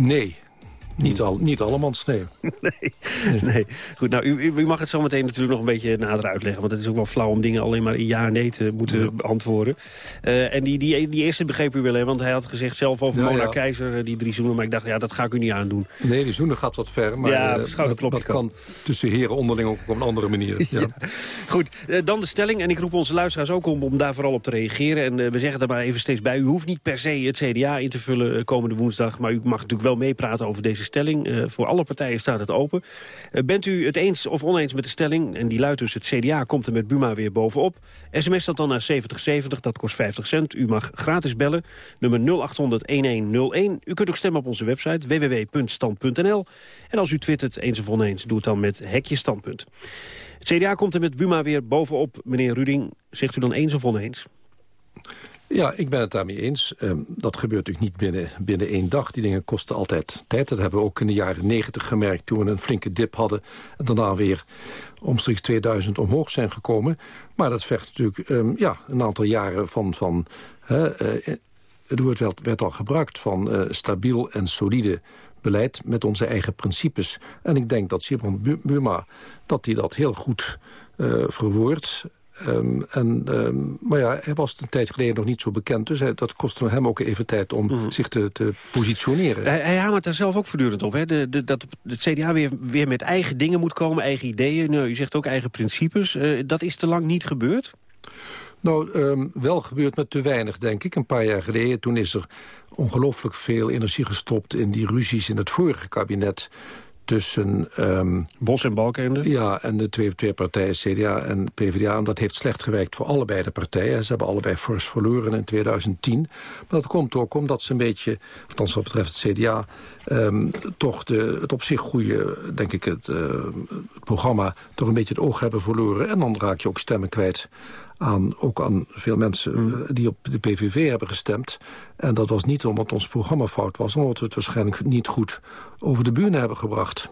Nee, niet, al, niet allemaal nee. nee. nee. Goed, nou, u, u, mag het zo meteen natuurlijk nog een beetje nader uitleggen. Want het is ook wel flauw om dingen alleen maar in ja en nee te moeten beantwoorden. Uh, en die, die, die eerste begreep u wel, hè? Want hij had gezegd zelf over ja, Mona ja. Keizer, die drie zoenen. Maar ik dacht, ja, dat ga ik u niet aandoen. Nee, die zoenen gaat wat ver. Maar ja, uh, dat, dat kan tussen heren onderling ook op een andere manier. Ja. Goed, uh, dan de stelling. En ik roep onze luisteraars ook om, om daar vooral op te reageren. En we zeggen er maar even steeds bij. U hoeft niet per se het CDA in te vullen komende woensdag. Maar u mag natuurlijk wel meepraten over deze stelling. Uh, voor alle partijen staat het open. Uh, bent u het eens of oneens met de stelling? En die luidt dus het CDA komt er met Buma weer bovenop. SMS dat dan naar 7070, dat kost 50 cent. U mag gratis bellen, nummer 0800-1101. U kunt ook stemmen op onze website www.stand.nl. En als u twittert eens of oneens, doe het dan met hekje standpunt. Het CDA komt er met Buma weer bovenop. Meneer Ruding, zegt u dan eens of oneens? Ja, ik ben het daarmee eens. Um, dat gebeurt natuurlijk niet binnen, binnen één dag. Die dingen kosten altijd tijd. Dat hebben we ook in de jaren negentig gemerkt... toen we een flinke dip hadden... en daarna weer omstreeks 2000 omhoog zijn gekomen. Maar dat vergt natuurlijk um, ja, een aantal jaren van... van hè, uh, het woord werd, al gebruikt van uh, stabiel en solide beleid... met onze eigen principes. En ik denk dat Simon Buma dat hij dat heel goed uh, verwoordt. Um, en, um, maar ja, hij was een tijd geleden nog niet zo bekend. Dus hij, dat kostte hem ook even tijd om mm -hmm. zich te, te positioneren. Hij, hij hamert daar zelf ook voortdurend op. Hè? De, de, dat het CDA weer, weer met eigen dingen moet komen, eigen ideeën. Nou, u zegt ook eigen principes. Uh, dat is te lang niet gebeurd? Nou, um, wel gebeurd met te weinig, denk ik. Een paar jaar geleden, toen is er ongelooflijk veel energie gestopt... in die ruzies in het vorige kabinet tussen... Um, Bos en Balkenende? Ja, en de twee, twee partijen, CDA en PvdA. En dat heeft slecht gewerkt voor allebei de partijen. Ze hebben allebei fors verloren in 2010. Maar dat komt ook omdat ze een beetje, althans wat betreft het CDA... Um, toch de, het op zich goede, denk ik, het, uh, het programma... toch een beetje het oog hebben verloren. En dan raak je ook stemmen kwijt aan, ook aan veel mensen mm. die op de PVV hebben gestemd. En dat was niet omdat ons programma fout was... omdat we het waarschijnlijk niet goed over de buren hebben gebracht.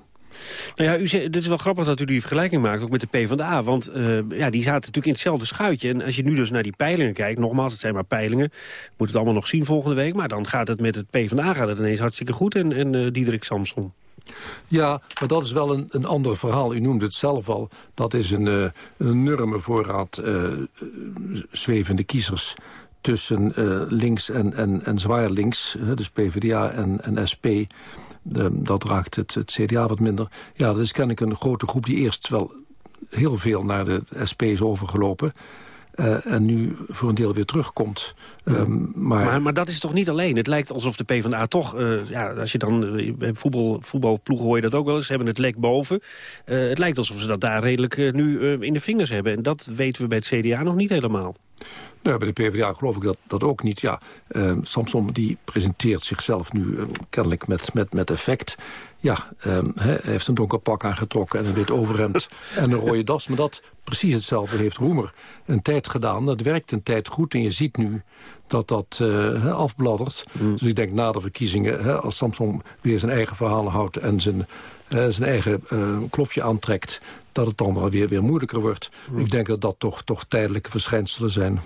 Nou ja, u zei, dit is wel grappig dat u die vergelijking maakt, ook met de PvdA. Want uh, ja, die zaten natuurlijk in hetzelfde schuitje. En als je nu dus naar die peilingen kijkt, nogmaals, het zijn maar peilingen. Moet het allemaal nog zien volgende week. Maar dan gaat het met het PvdA gaat het ineens hartstikke goed. En, en uh, Diederik Samson. Ja, maar dat is wel een, een ander verhaal. U noemde het zelf al. Dat is een, uh, een enorme voorraad uh, zwevende kiezers tussen uh, links en, en, en zwaar links. dus PvdA en, en SP. dat raakt het, het CDA wat minder. Ja, dat is kennelijk een grote groep die eerst wel heel veel naar de SP is overgelopen. Uh, en nu voor een deel weer terugkomt. Um, maar... maar... Maar, dat is toch niet alleen? Het lijkt alsof de PvdA toch... Uh, ja, als je dan uh, bij voetbal, voetbalploegen hoor je dat ook wel eens... Ze hebben het lek boven. het lijkt alsof ze dat daar redelijk nu in de vingers hebben. En dat weten we bij het CDA nog niet helemaal. Nou, bij de PvdA geloof ik dat, dat ook niet. Ja, uh, Samson die presenteert zichzelf nu kennelijk met, met, met effect. Ja, um, he, hij heeft een donker pak aangetrokken en een wit overhemd en een rode das. Maar dat precies hetzelfde heeft Roemer een tijd gedaan. Dat werkt een tijd goed en je ziet nu dat dat uh, afbladdert. Mm. Dus ik denk na de verkiezingen, hè, als Samson weer zijn eigen verhalen houdt... en zijn, uh, zijn eigen uh, klofje aantrekt dat het dan wel weer, weer moeilijker wordt. Mm. Ik denk dat dat toch, toch tijdelijke verschijnselen zijn.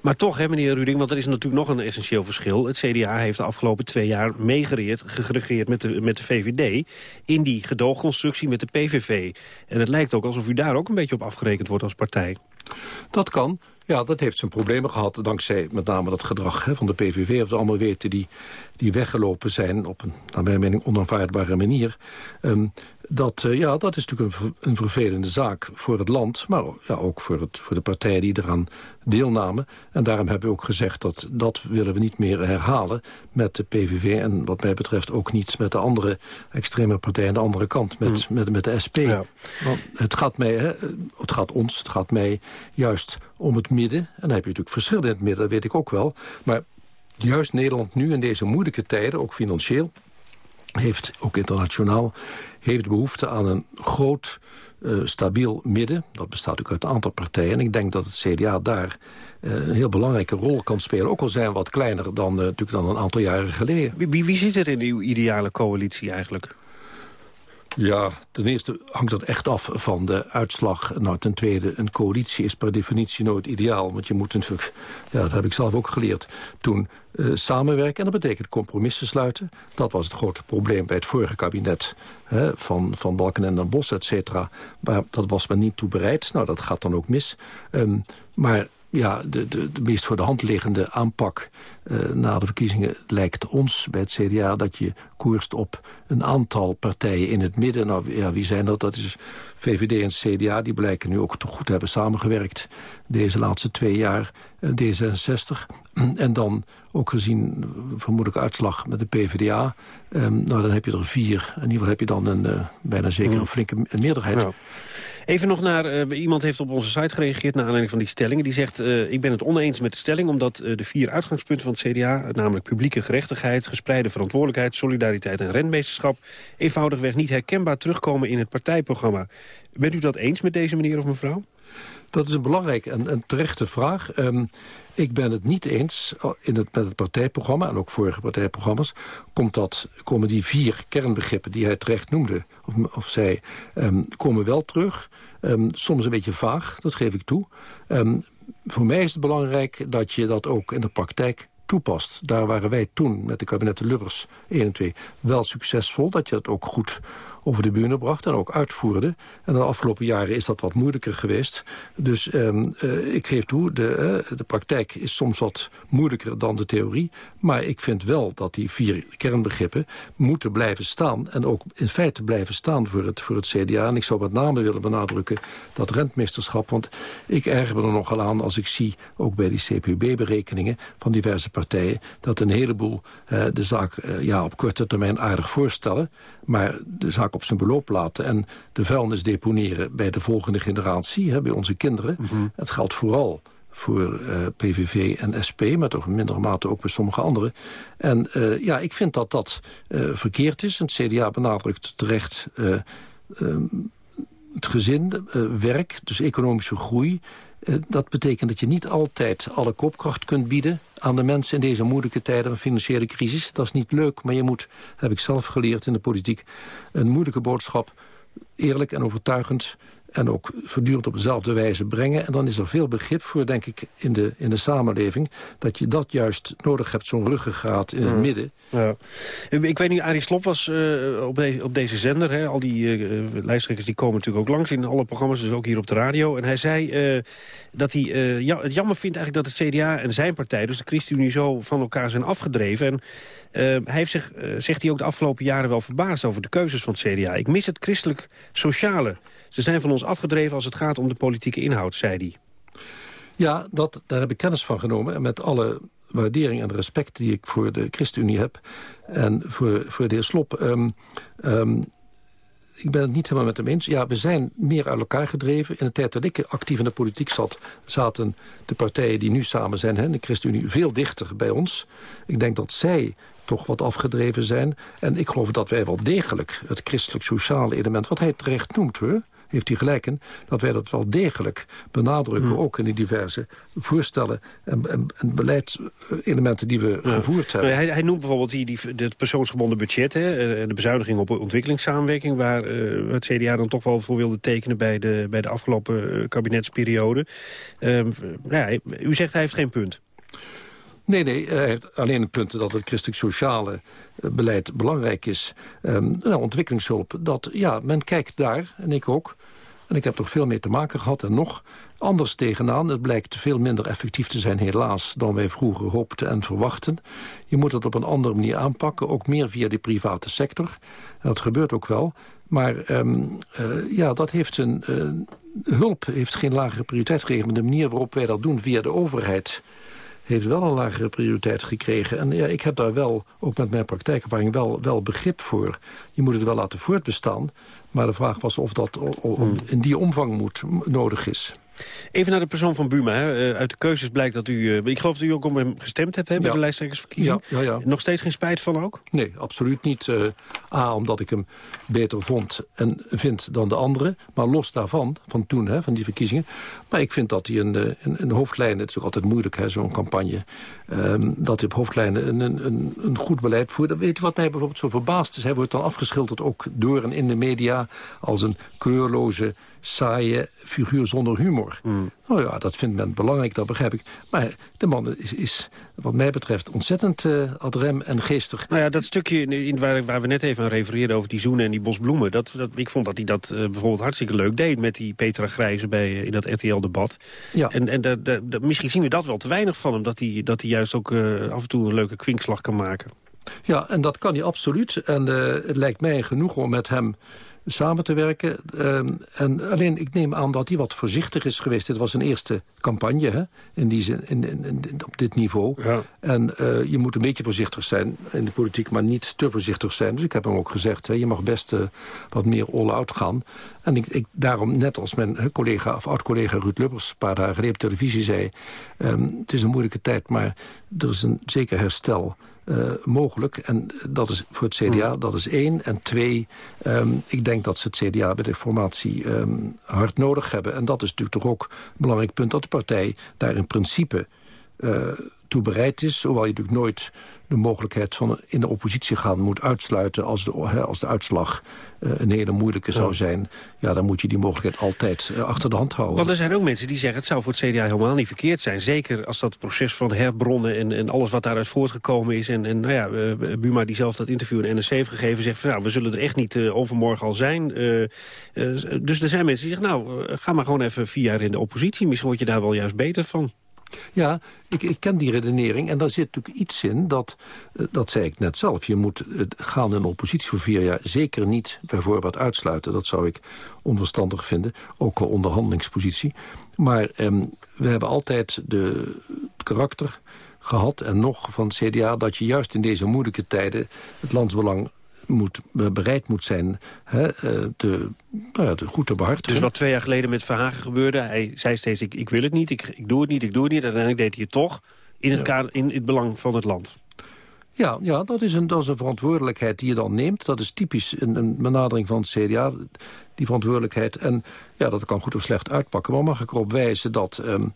Maar toch, hè, meneer Ruding, want er is natuurlijk nog een essentieel verschil. Het CDA heeft de afgelopen twee jaar meegereerd, geregeerd met de, met de VVD... in die gedoogconstructie met de PVV. En het lijkt ook alsof u daar ook een beetje op afgerekend wordt als partij. Dat kan. Ja, dat heeft zijn problemen gehad, dankzij met name dat gedrag hè, van de PVV. Of we allemaal weten, die, die weggelopen zijn op een, naar mijn mening, onaanvaardbare manier. Um, dat, uh, ja, dat is natuurlijk een, een, vervelende zaak voor het land... maar ja, ook voor, het, voor de partijen die eraan deelnamen. En daarom hebben we ook gezegd dat dat willen we niet meer herhalen... met de PVV en wat mij betreft ook niet met de andere extreme partijen... aan de andere kant, met, mm. met, met de SP. Ja. Want het gaat mij, hè, het gaat ons, het gaat mij juist om het midden. En dan heb je natuurlijk verschillen in het midden, dat weet ik ook wel. Maar juist Nederland nu in deze moeilijke tijden, ook financieel... heeft, ook internationaal, heeft behoefte aan een groot, uh, stabiel midden. Dat bestaat ook uit een aantal partijen. En ik denk dat het CDA daar uh, een heel belangrijke rol kan spelen. Ook al zijn we wat kleiner dan, uh, natuurlijk dan een aantal jaren geleden. Wie, wie, wie zit er in uw ideale coalitie eigenlijk? Ja, ten eerste hangt dat echt af van de uitslag. Nou, ten tweede, een coalitie is per definitie nooit ideaal. Want je moet natuurlijk, ja, dat heb ik zelf ook geleerd... toen uh, samenwerken. En dat betekent compromissen sluiten. Dat was het grote probleem bij het vorige kabinet. Hè, van, van Balken en Den Bos, et cetera. Maar dat was men niet toe bereid. Nou, dat gaat dan ook mis. Um, maar ja, de, de, de meest voor de hand liggende aanpak uh, na de verkiezingen lijkt ons bij het CDA... dat je koerst op een aantal partijen in het midden. Nou, ja, wie zijn dat? Dat is VVD en CDA. Die blijken nu ook toch goed te hebben samengewerkt deze laatste twee jaar. Uh, D66. en dan ook gezien, vermoedelijk uitslag met de PvdA. Um, nou, dan heb je er vier. In ieder geval heb je dan een, uh, bijna zeker een mm. flinke meerderheid. Even nog naar, uh, iemand heeft op onze site gereageerd... naar aanleiding van die stellingen. Die zegt, uh, ik ben het oneens met de stelling... omdat uh, de vier uitgangspunten van het CDA... namelijk publieke gerechtigheid, gespreide verantwoordelijkheid... solidariteit en renmeesterschap... eenvoudigweg niet herkenbaar terugkomen in het partijprogramma. Bent u dat eens met deze meneer of mevrouw? Dat is een belangrijke en, en terechte vraag. Um, ik ben het niet eens in het, met het partijprogramma... en ook vorige partijprogramma's... Komt dat, komen die vier kernbegrippen die hij terecht noemde... of, of zij, um, komen wel terug. Um, soms een beetje vaag, dat geef ik toe. Voor mij is het belangrijk dat je dat ook in de praktijk toepast. Daar waren wij toen met de kabinetten Lubbers 1 en 2 wel succesvol. Dat je dat ook goed over de bühne bracht en ook uitvoerde. En de afgelopen jaren is dat wat moeilijker geweest. Dus um, uh, ik geef toe, de, uh, de praktijk is soms wat moeilijker dan de theorie. Maar ik vind wel dat die vier kernbegrippen moeten blijven staan. En ook in feite blijven staan voor het, voor het CDA. En ik zou met name willen benadrukken dat rentmeesterschap. Want ik erger me er nogal aan als ik zie, ook bij die CPUB-berekeningen van diverse partijen... dat een heleboel uh, de zaak ja, op korte termijn aardig voorstellen. Maar de zaak op zijn beloop laten... en de vuilnis deponeren bij de volgende generatie, hè, bij onze kinderen. Mm -hmm. Het geldt vooral voor uh, PVV en SP, maar toch in mindere mate ook bij sommige anderen. En uh, ja, ik vind dat dat uh, verkeerd is. En het CDA benadrukt terecht um, het gezin, werk, dus economische groei... dat betekent dat je niet altijd alle koopkracht kunt bieden aan de mensen in deze moeilijke tijden van financiële crisis. Dat is niet leuk, maar je moet, heb ik zelf geleerd in de politiek... een moeilijke boodschap eerlijk en overtuigend en ook voortdurend op dezelfde wijze brengen. En dan is er veel begrip voor, denk ik, in de, in de samenleving... dat je dat juist nodig hebt, zo'n ruggengraat in het mm. midden. Ja. Ik weet niet, Arie Slop was uh, op, de, op deze zender. Hè, al die uh, lijsttrekkers die komen natuurlijk ook langs in alle programma's, dus ook hier op de radio. En hij zei uh, dat hij ja, het jammer vindt eigenlijk dat het CDA en zijn partij... dus de ChristenUnie zo van elkaar zijn afgedreven. En hij heeft zich, zegt hij ook de afgelopen jaren wel verbaasd over de keuzes van het CDA. Ik mis het christelijk-sociale... Ze zijn van ons afgedreven als het gaat om de politieke inhoud, zei hij. Ja, dat, daar heb ik kennis van genomen. En met alle waardering en respect die ik voor de ChristenUnie heb... en voor, voor de heer Slop... Um, um, ik ben het niet helemaal met hem eens. Ja, we zijn meer uit elkaar gedreven. In de tijd dat ik actief in de politiek zat... zaten de partijen die nu samen zijn, hè, de ChristenUnie, veel dichter bij ons. Ik denk dat zij toch wat afgedreven zijn. En ik geloof dat wij wel degelijk het christelijk-sociale element... wat hij terecht noemt, hoor heeft hij gelijk in... dat wij dat wel degelijk benadrukken, hmm. ook in die diverse voorstellen... en, en, en beleidselementen die we gevoerd hebben. Hij, hij, noemt bijvoorbeeld die, die, het persoonsgebonden budget... Hè, de bezuiniging op ontwikkelingssamenwerking... waar uh, het CDA dan toch wel voor wilde tekenen bij de, bij de afgelopen uh, kabinetsperiode. Uh, ja, u zegt hij heeft geen punt. Nee, nee, alleen het punt dat het christelijk-sociale eh, beleid belangrijk is. Um, nou, ontwikkelingshulp, dat, ja, men kijkt daar, en ik ook... en ik heb toch veel mee te maken gehad en nog anders tegenaan. Het blijkt veel minder effectief te zijn, helaas, dan wij vroeger hoopten en verwachten. Je moet het op een andere manier aanpakken, ook meer via de private sector. En dat gebeurt ook wel. Maar um, uh, ja, dat heeft een... Uh, hulp heeft geen lagere prioriteit gegeven. Maar de manier waarop wij dat doen via de overheid heeft wel een lagere prioriteit gekregen. En ja, ik heb daar wel, ook met mijn praktijkervaring, wel, wel begrip voor. Je moet het wel laten voortbestaan. Maar de vraag was of dat hmm. in die omvang moet, nodig is. Even naar de persoon van Buma. Hè. Uh, uit de keuzes blijkt dat u... Uh, ik geloof dat u ook om hem gestemd hebt hè, bij de lijsttrekkersverkiezing. Ja, ja, ja. Nog steeds geen spijt van ook? Nee, absoluut niet. Uh, A, omdat ik hem beter vond en vind dan de anderen. Maar los daarvan, van toen, hè, van die verkiezingen. Maar ik vind dat hij een, een, een hoofdlijnen... Het is ook altijd moeilijk, zo'n campagne. Um, dat hij op hoofdlijnen een, een, een goed beleid voert. Weet je wat mij bijvoorbeeld zo verbaast is? Hij wordt dan afgeschilderd ook door en in de media... als een kleurloze saaie figuur zonder humor. Mm. Nou ja, dat vindt men belangrijk, dat begrijp ik. Maar de man is, is wat mij betreft ontzettend uh, adrem en geestig. Nou ja, dat stukje in, waar, waar, we net even aan refereerden over die zoenen en die bosbloemen... Dat, dat, ik vond dat hij dat uh, bijvoorbeeld hartstikke leuk deed met die Petra Grijze bij, uh, in dat RTL-debat. Ja. En, en misschien zien we dat wel te weinig van hem, dat hij, dat hij juist ook af en toe een leuke kwinkslag kan maken. Ja, en dat kan hij absoluut. En het lijkt mij genoeg om met hem samen te werken. Ehm, en alleen, ik neem aan dat hij wat voorzichtig is geweest. Dit was een eerste campagne hè, in die zin, in, in, op dit niveau. Ja. En uh, je moet een beetje voorzichtig zijn in de politiek, maar niet te voorzichtig zijn. Dus ik heb hem ook gezegd, hè, je mag best uh, wat meer all-out gaan. En ik, ik, daarom, net als mijn collega, of oud-collega Ruud Lubbers... een paar dagen geleden op televisie zei... Um, het is een moeilijke tijd, maar er is een zeker herstel... Uh, mogelijk. En dat is voor het CDA, hmm. dat is één. En twee, um, ik denk dat ze het CDA bij de formatie um, hard nodig hebben. En dat is natuurlijk toch ook een belangrijk punt... dat de partij daar in principe uh, toe bereid is. Hoewel je natuurlijk nooit de mogelijkheid van in de oppositie gaan moet uitsluiten... als de, als de uitslag uh, een hele moeilijke zou zijn. Ja, dan moet je die mogelijkheid altijd uh, achter de hand houden. Want er zijn ook mensen die zeggen... het zou voor het CDA helemaal niet verkeerd zijn. Zeker als dat proces van herbronnen en, en alles wat daaruit voortgekomen is... en, en nou ja, uh, Buma die zelf dat interview in NRC heeft gegeven... zegt van nou, we zullen er echt niet overmorgen al zijn. dus er zijn mensen die zeggen... nou, ga maar gewoon even vier jaar in de oppositie. Misschien word je daar wel juist beter van. Ja, ik, ik, ken die redenering. En daar zit natuurlijk iets in, dat, eh, dat zei ik net zelf... je moet het gaan in oppositie voor vier jaar zeker niet bijvoorbeeld uitsluiten. Dat zou ik onverstandig vinden, ook wel onderhandelingspositie. Maar ehm, we hebben altijd de karakter gehad en nog van het CDA... dat je juist in deze moeilijke tijden het landsbelang moet, bereid moet zijn hè, eh, te, nou ja, te goed te behartigen. Dus wat twee jaar geleden met Verhagen gebeurde... hij zei steeds, ik, ik wil het niet, ik, ik doe het niet, ik doe het niet... uiteindelijk deed hij het toch in het, kader, in het belang van het land. Ja, ja dat, is een, dat is een verantwoordelijkheid die je dan neemt. Dat is typisch een, een benadering van het CDA, die verantwoordelijkheid. En ja, dat kan goed of slecht uitpakken. Maar mag ik erop wijzen dat... Um,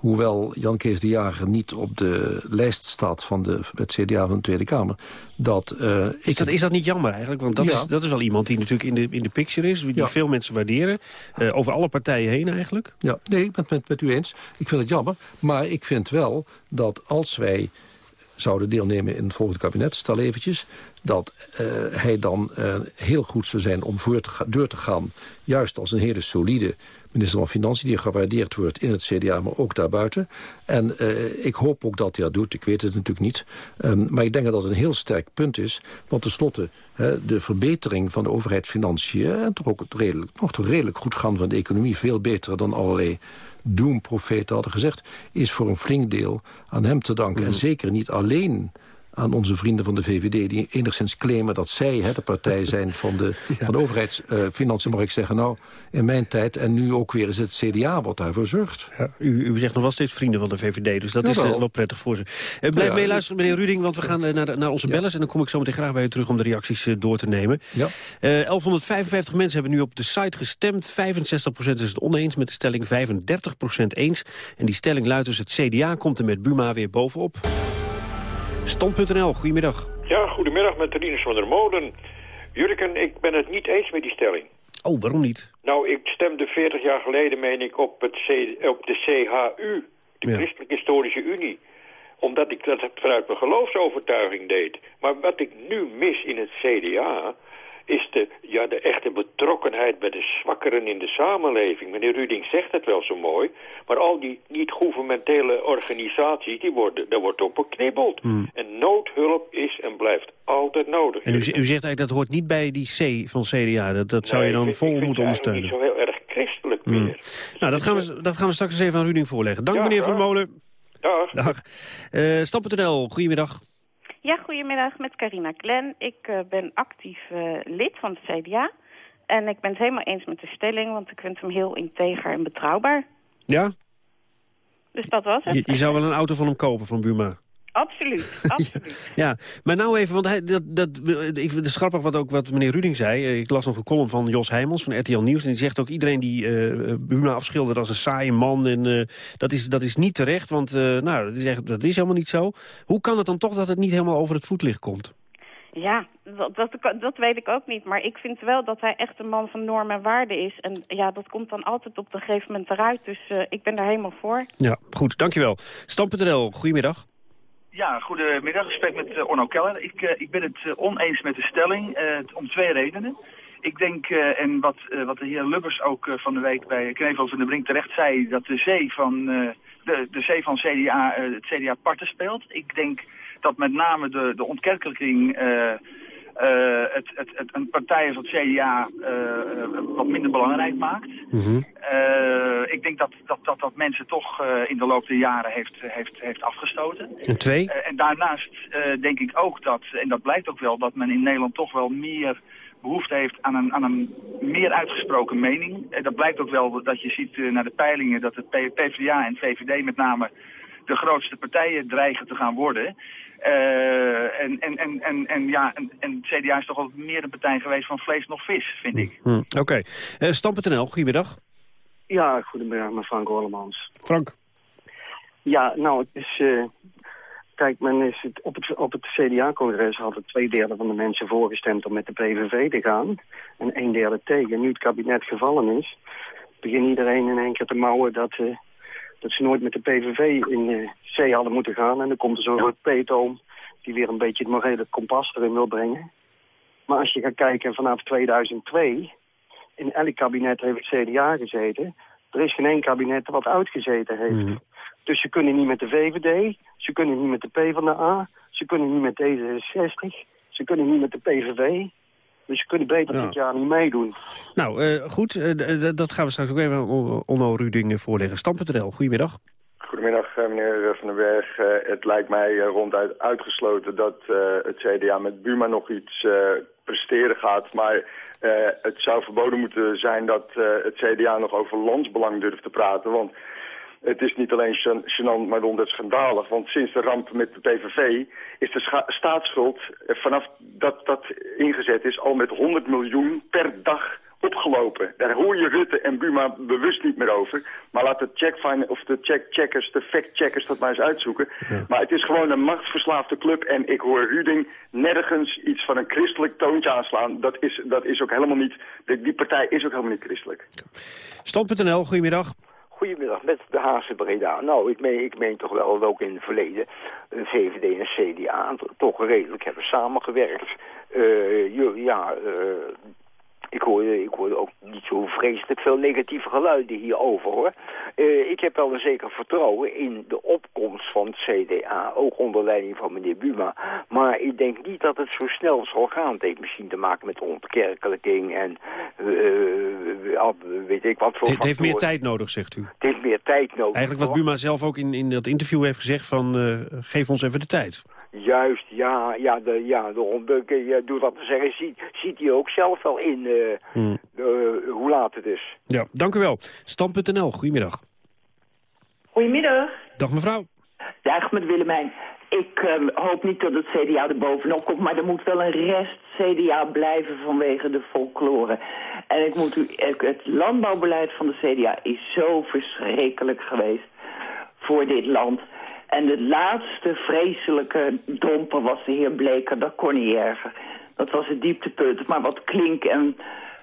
hoewel Jan Kees de Jager niet op de lijst staat van de, het CDA van de Tweede Kamer. Dat, uh, is, dat, is dat niet jammer eigenlijk? Want dat, is, dat is wel iemand die natuurlijk in de, in de picture is, die veel mensen waarderen. Uh, over alle partijen heen eigenlijk. Ja, nee, ik ben het met, met u eens. Ik vind het jammer, maar ik vind wel dat als wij zouden deelnemen in het volgende kabinet, stel eventjes... dat uh, hij dan uh, heel goed zou zijn om voor te door te gaan... juist als een hele solide minister van Financiën... die gewaardeerd wordt in het CDA, maar ook daarbuiten. En uh, ik hoop ook dat hij dat doet. Ik weet het natuurlijk niet. Um, maar ik denk dat dat een heel sterk punt is. Want tenslotte, hè, de verbetering van de overheidsfinanciën... en toch ook het redelijk, nog toch redelijk goed gaan van de economie... veel beter dan allerlei doemprofeten hadden gezegd... is voor een flink deel aan hem te danken. En mhm. zeker niet alleen aan onze vrienden van de VVD... die enigszins claimen dat zij hè, de partij zijn van de, van de overheidsfinanciën... mag ik zeggen, nou, in mijn tijd en nu ook weer is het CDA wat daarvoor zorgt. Ja, u, u zegt nog wel steeds vrienden van de VVD, dus dat is uh, wel prettig voor ze. Uh, blijf mee luisteren, meneer Ruding, want we gaan naar, naar onze bellers... en dan kom ik zo meteen graag bij u terug om de reacties door te nemen. Ja. 1155 mensen hebben nu op de site gestemd. 65% is het oneens met de stelling, 35% eens. En die stelling luidt dus het CDA komt er met Buma weer bovenop. Stand.nl, goedemiddag. Ja, goedemiddag met Rinus van der Molen. Jurken, ik ben het niet eens met die stelling. Oh, waarom niet? Nou, ik stemde 40 jaar geleden, meen ik, op, het C, op de CHU, de Christelijke Historische Unie omdat ik dat vanuit mijn geloofsovertuiging deed. Maar wat ik nu mis in het CDA is de, ja, de echte betrokkenheid bij de zwakkeren in de samenleving. Meneer Ruding zegt het wel zo mooi, maar al die niet-governementele organisaties, die worden, daar wordt op beknibbeld. Hmm. En noodhulp is en blijft altijd nodig. En u, u zegt eigenlijk dat hoort niet bij die C van CDA, dat, dat zou je dan vol moeten ondersteunen. niet zo heel erg christelijk hmm. meer. Nou, dat gaan, we, dat gaan we straks eens even aan Ruding voorleggen. Dank meneer Van Molen. Dag. Dag. Uh, Stappen.nl, goedemiddag. Ja, goedemiddag met Carina Glen. Ik uh, ben actief uh, lid van het CDA. En ik ben het helemaal eens met de stelling, want ik vind hem heel integer en betrouwbaar. Ja? Dus dat was het. Je, je zou wel een auto van hem kopen, van Buma. Absoluut, absoluut. Ja, maar nou even, want hij, dat, dat, ik vind het grappig wat ook wat meneer Ruding zei. Eh, Ik las nog een column van Jos Heijmans van RTL Nieuws. En die zegt ook iedereen die eh Buma afschildert als een saaie man. En, eh, dat, is, dat is niet terecht, want eh, nou, dat, is echt, dat is helemaal niet zo. Hoe kan het dan toch dat het niet helemaal over het voetlicht komt? Ja, dat, dat, dat weet ik ook niet. Maar ik vind wel dat hij echt een man van norm en waarde is. En ja, dat komt dan altijd op een gegeven moment eruit. Dus eh, ik ben daar helemaal voor. Ja, goed, dankjewel. Stam.nl, goedemiddag. Ja, goedemiddag. Gesprek met uh, Orno Keller. Ik, uh, ik ben het uh, oneens met de stelling om twee redenen. Ik denk, en wat, wat de heer Lubbers ook van de week bij Knevel van de Brink terecht zei... dat de zee van, de, de zee van CDA, het CDA parten speelt. Ik denk dat met name de, de ontkerkelijking... Uh, het, het, het, een partij als het CDA uh, wat minder belangrijk maakt. Mm -hmm. uh, ik denk dat dat, dat, dat mensen toch in de loop der jaren heeft, heeft, heeft afgestoten. En twee? en daarnaast denk ik ook dat, en dat blijkt ook wel, dat men in Nederland toch wel meer behoefte heeft aan een, aan een meer uitgesproken mening. En dat blijkt ook wel dat je ziet naar de peilingen dat het PvdA en VVD met name de grootste partijen dreigen te gaan worden. Uh, en, en, en, en, en, ja, en, en het CDA is toch al meer een partij geweest van vlees nog vis, vind ik. Hm, Oké. Okay. Uh, Stam.nl, goedemiddag. Ja, goedemiddag, met Frank Orlemans. Frank. Ja, nou, het is... Uh, kijk, men is het, op het, op het CDA-congres hadden twee derde van de mensen voorgestemd om met de PVV te gaan. En een derde tegen. Nu het kabinet gevallen is, begint iedereen in één keer te mouwen dat dat ze nooit met de PVV in de zee hadden moeten gaan. En dan komt er zo'n peto die weer een beetje het morele kompas erin wil brengen. Maar als je gaat kijken vanaf 2002, in elk kabinet heeft het CDA gezeten. Er is geen één kabinet wat uitgezeten heeft. Mm. Dus ze kunnen niet met de VVD, ze kunnen niet met de PvdA, ze kunnen niet met D66, ze kunnen niet met de PVV. Dus je kunt beter ja. dit jaar niet meedoen. Nou, uh, goed. Uh, dat gaan we straks ook even aan Onno Ruding voorleggen. Stam.nl, goedemiddag. Goedemiddag, meneer Van den Berg. Uh, het lijkt mij ronduit uitgesloten dat het CDA met Buma nog iets presteren gaat. Maar het zou verboden moeten zijn dat het CDA nog over landsbelang durft te praten. Want het is niet alleen gênant, maar onder schandalig. Want sinds de ramp met de PVV is de staatsschuld vanaf dat dat ingezet is al met 100 miljoen per dag opgelopen. Daar hoor je Rutte en Buma bewust niet meer over. Maar laat de, check of de checkcheckers, de factcheckers dat maar eens uitzoeken. Ja. Maar het is gewoon een machtsverslaafde club. En ik hoor Ruding nergens iets van een christelijk toontje aanslaan. Dat is, dat is ook helemaal niet... Die partij is ook helemaal niet christelijk. Stand.nl, goedemiddag. Goedemiddag, met de Haagse Breda. Nou, ik meen, ik meen toch wel dat ook in het verleden de VVD en CDA toch redelijk hebben samengewerkt. Uh, ja, uh, ik hoorde, ik hoorde ook niet zo vreselijk veel negatieve geluiden hierover, hoor. Uh, ik heb wel een zeker vertrouwen in de opkomst van het CDA, ook onder leiding van meneer Buma. Maar ik denk niet dat het zo snel zal gaan. Het heeft misschien te maken met ontkerkelijking en uh, weet ik wat voor Het heeft meer tijd nodig, zegt u? Het heeft meer tijd nodig. Eigenlijk wat Buma zelf ook in, in dat interview heeft gezegd van, uh, geef ons even de tijd. Juist, ja, ja, de, ja de, door dat te zeggen, ziet, ziet hij ook zelf wel in uh, hmm. de, uh, hoe laat het is. Ja, dank u wel. Stand.nl, goedemiddag. Goedemiddag. Dag mevrouw. Dag met Willemijn. Ik uh, hoop niet dat het CDA er bovenop komt, maar er moet wel een rest CDA blijven vanwege de folklore. En ik moet u, het landbouwbeleid van de CDA is zo verschrikkelijk geweest voor dit land. En de laatste vreselijke domper was de heer Bleker. Dat kon niet erger. Dat was het dieptepunt. Maar wat Klink en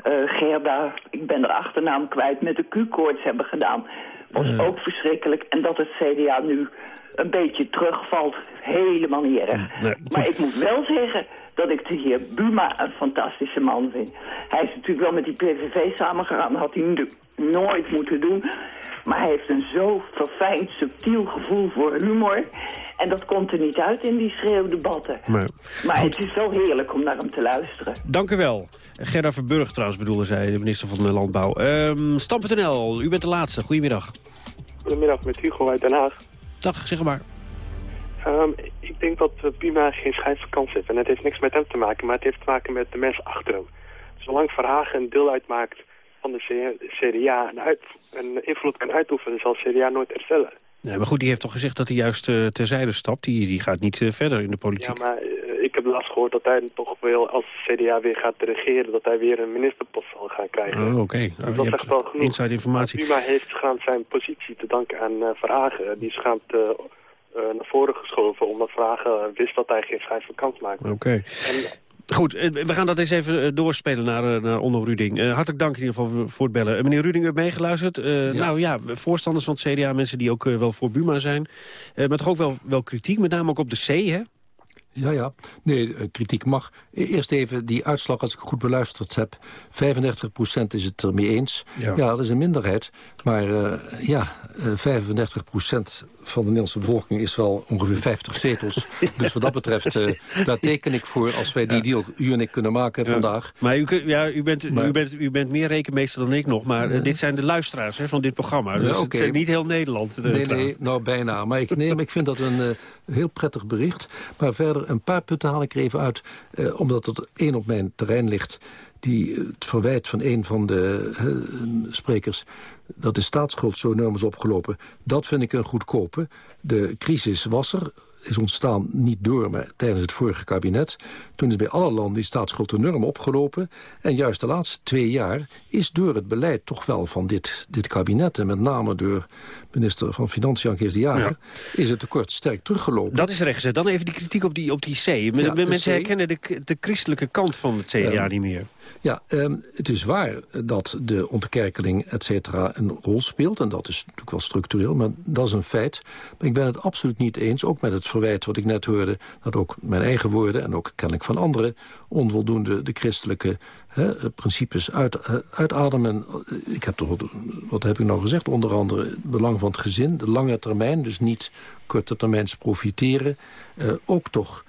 uh, Gerda, ik ben de achternaam kwijt, met de Q-koorts hebben gedaan... was uh. ook verschrikkelijk. En dat het CDA nu een beetje terugvalt, helemaal niet erg. Nee, maar ik moet wel zeggen dat ik de heer Buma een fantastische man vind. Hij is natuurlijk wel met die PVV samengegaan, had hij nooit moeten doen. Maar hij heeft een zo verfijnd, subtiel gevoel voor humor. En dat komt er niet uit in die schreeuwdebatten. Nee. Maar Goed. het is zo heerlijk om naar hem te luisteren. Dank u wel. Gerda Verburg trouwens bedoelde zij, de minister van de Landbouw. Um, Stam.nl, u bent de laatste. Goedemiddag. Goedemiddag, met Hugo uit Den Haag. Dag, zeg maar. Um, ik denk dat Puma geen schijf kans heeft. En het heeft niks met hem te maken, maar het heeft te maken met de mensen achter hem. Zolang Verhagen een deel uitmaakt van de CDA een, uit, een invloed kan uitoefenen, zal CDA nooit herstellen. Nee, maar goed, die heeft toch gezegd dat hij juist uh, terzijde stapt. Die, die gaat niet uh, verder in de politiek. Ja, maar uh, ik heb laatst gehoord dat hij toch wel, als CDA weer gaat regeren... dat hij weer een ministerpost zal gaan krijgen. Oh, oké. Okay. Dus dat is echt wel genoeg. Inside informatie. Puma heeft gaan zijn positie te danken aan Vragen. Die is gaan naar voren geschoven, omdat Vragen wist dat hij geen schijf van kans maakte. Oké. Goed, we gaan dat eens even doorspelen naar, naar Onno Ruding. Uh, hartelijk dank in ieder geval voor het bellen. Uh, meneer Ruding, u hebt meegeluisterd. Uh, ja. Nou ja, voorstanders van het CDA, mensen die ook wel voor Buma zijn. maar toch ook wel, wel kritiek, met name ook op de C, hè? Ja, ja. Nee, kritiek mag. Eerst even die uitslag, als ik goed beluisterd heb. 35% is het ermee eens. Ja. ja, dat is een minderheid. Maar uh, ja, uh, 35% van de Nederlandse bevolking is wel ongeveer 50 zetels. dus wat dat betreft, uh, daar teken ik voor als wij die deal, u en ik, kunnen maken vandaag. Maar, u, ja, u, bent, maar, u, bent, u bent meer rekenmeester dan ik nog. Maar dit zijn de luisteraars hè, van dit programma. Dus okay. het zijn niet heel Nederland. nee, nee, nou bijna. Maar ik, nee, maar ik vind dat een heel prettig bericht. Maar verder een paar punten haal ik er even uit. Eh, omdat er één op mijn terrein ligt die het verwijt van een van de uh, sprekers... dat de staatsschuld zo enorm is opgelopen, dat vind ik een goedkope. De crisis was er, is ontstaan niet door, maar tijdens het vorige kabinet. Toen is bij alle landen die staatsschuld enorm opgelopen. En juist de laatste twee jaar is door het beleid toch wel van dit, dit kabinet... en met name door minister van Financiën, Kees de Jager... is het tekort sterk teruggelopen. Dat is rechtgezet. Dan even die kritiek op die, op die C. Ja, Mensen C. herkennen de, de christelijke kant van het CDA ja. niet meer. Ja, um, het is waar dat de ontkerkeling et cetera een rol speelt. En dat is natuurlijk wel structureel, maar dat is een feit. Maar ik ben het absoluut niet eens, ook met het verwijt wat ik net hoorde... dat ook mijn eigen woorden en ook kennelijk van anderen... onvoldoende de christelijke principes uit, uitademen. Ik heb toch, wat heb ik nou gezegd? Onder andere het belang van het gezin, de lange termijn. Dus niet korte termijns profiteren. Uh, ook toch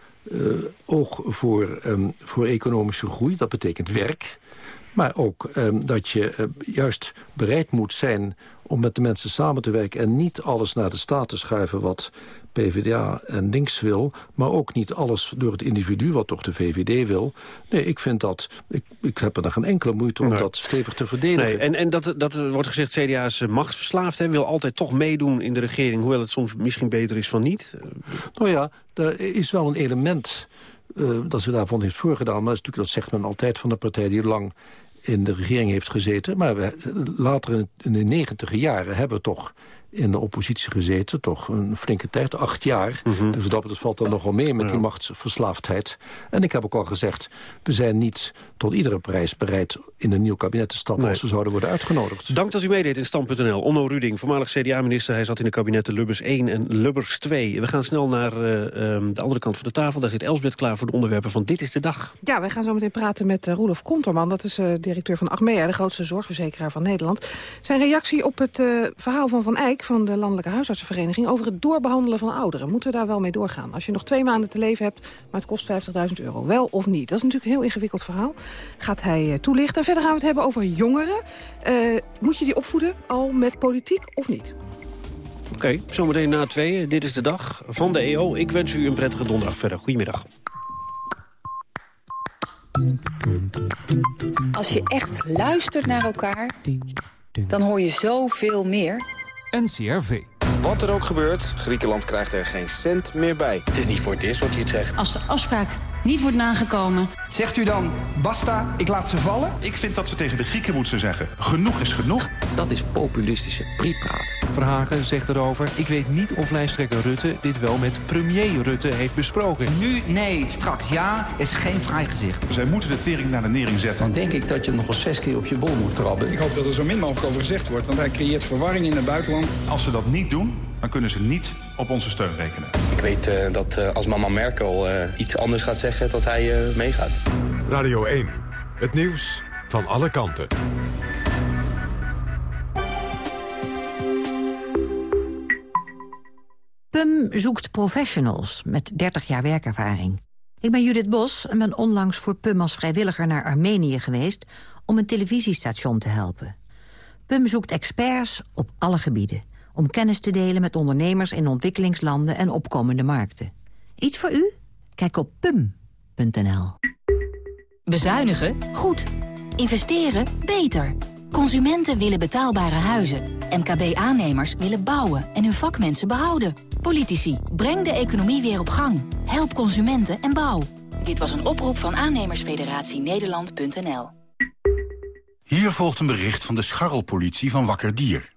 oog voor, um, voor economische groei. Dat betekent werk. Maar ook um, dat je uh, juist bereid moet zijn om met de mensen samen te werken... en niet alles naar de staat te schuiven wat PvdA en links wil... maar ook niet alles door het individu, wat toch de VVD wil. Nee, ik vind dat... Ik, ik heb er geen enkele moeite om nee. dat stevig te verdedigen. Nee, en en dat, dat wordt gezegd, CDA is machtsverslaafd... en wil altijd toch meedoen in de regering... hoewel het soms misschien beter is van niet. Nou ja, er is wel een element... Uh, dat ze daarvan heeft voorgedaan. Maar dat, is natuurlijk, dat zegt men altijd van de partij die lang in de regering heeft gezeten. Maar we, later in de negentiger jaren hebben we toch in de oppositie gezeten. Toch een flinke tijd, acht jaar. Mm -hmm. Dus dat valt er nogal mee met ja. die machtsverslaafdheid. En ik heb ook al gezegd, we zijn niet tot iedere prijs bereid... in een nieuw kabinet te stappen nee. als we zouden worden uitgenodigd. Dank dat u meedeed in Stand.nl. Onno Ruding, voormalig CDA-minister. Hij zat in de kabinetten Lubbers 1 en Lubbers 2. We gaan snel naar uh, uh, de andere kant van de tafel. Daar zit Elsbeth klaar voor de onderwerpen van Dit is de Dag. Ja, wij gaan zo meteen praten met uh, Roelof Konterman. Dat is directeur van Achmea, de grootste zorgverzekeraar van Nederland. Zijn reactie op het verhaal van Van Eyck van de Landelijke Huisartsenvereniging... over het doorbehandelen van ouderen. Moeten we daar wel mee doorgaan? Als je nog twee maanden te leven hebt, maar het kost 50.000 euro. Wel of niet? Dat is natuurlijk een heel ingewikkeld verhaal. Gaat hij uh, toelichten. En verder gaan we het hebben over jongeren. Uh, moet je die opvoeden al met politiek of niet? Oké, okay, zometeen na tweeën. Dit is de dag van de EO. Ik wens u een prettige donderdag verder. Goedemiddag. Als je echt luistert naar elkaar, dan hoor je zoveel meer... NCRV. Wat er ook gebeurt, Griekenland krijgt er geen cent meer bij. Het is niet voor het eerst wat u het zegt. Als de afspraak niet wordt nagekomen... Zegt u dan, basta, ik laat ze vallen? Ik vind dat ze tegen de Grieken moeten zeggen, genoeg is genoeg. Dat is populistische priepraat. Verhagen zegt erover, ik weet niet of lijsttrekker Rutte... dit wel met premier Rutte heeft besproken. Nu nee, straks ja, is geen vrij gezicht. Zij moeten de tering naar de nering zetten. Dan denk ik dat je nog wel zes keer op je bol moet krabben. Ik hoop dat er zo min mogelijk over gezegd wordt, want hij creëert verwarring in het buitenland. Als ze dat niet doen, dan kunnen ze niet op onze steun rekenen. Ik weet uh, dat uh, als mama Merkel uh, iets anders gaat zeggen, dat hij meegaat. Radio 1, het nieuws van alle kanten. PUM zoekt professionals met 30 jaar werkervaring. Ik ben Judith Bos en ben onlangs voor PUM als vrijwilliger naar Armenië geweest... om een televisiestation te helpen. PUM zoekt experts op alle gebieden om kennis te delen met ondernemers in ontwikkelingslanden en opkomende markten. Iets voor u? Kijk op pum.nl. Bezuinigen? Goed. Investeren? Beter. Consumenten willen betaalbare huizen. MKB-aannemers willen bouwen en hun vakmensen behouden. Politici, breng de economie weer op gang. Help consumenten en bouw. Dit was een oproep van aannemersfederatie Nederland.nl. Hier volgt een bericht van de scharrelpolitie van Wakker Dier.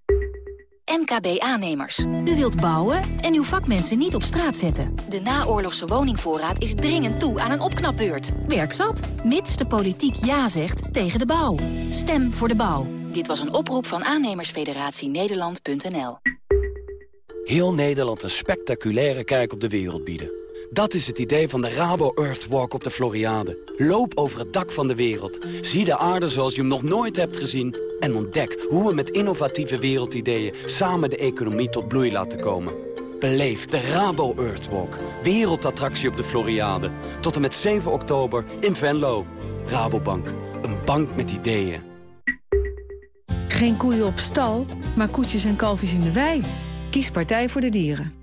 MKB-aannemers. U wilt bouwen en uw vakmensen niet op straat zetten. De naoorlogse woningvoorraad is dringend toe aan een opknapbeurt. Werk zat, mits de politiek ja zegt tegen de bouw. Stem voor de bouw. Dit was een oproep van aannemersfederatie Nederland.nl. Heel Nederland een spectaculaire kijk op de wereld bieden. Dat is het idee van de Rabo Earthwalk op de Floriade. Loop over het dak van de wereld. Zie de aarde zoals je hem nog nooit hebt gezien. En ontdek hoe we met innovatieve wereldideeën samen de economie tot bloei laten komen. Beleef de Rabo Earthwalk. Wereldattractie op de Floriade. Tot en met 7 oktober in Venlo. Rabobank. Een bank met ideeën. Geen koeien op stal, maar koetjes en kalfjes in de wei. Kies Partij voor de Dieren.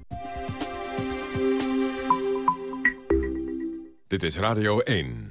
Dit is Radio 1.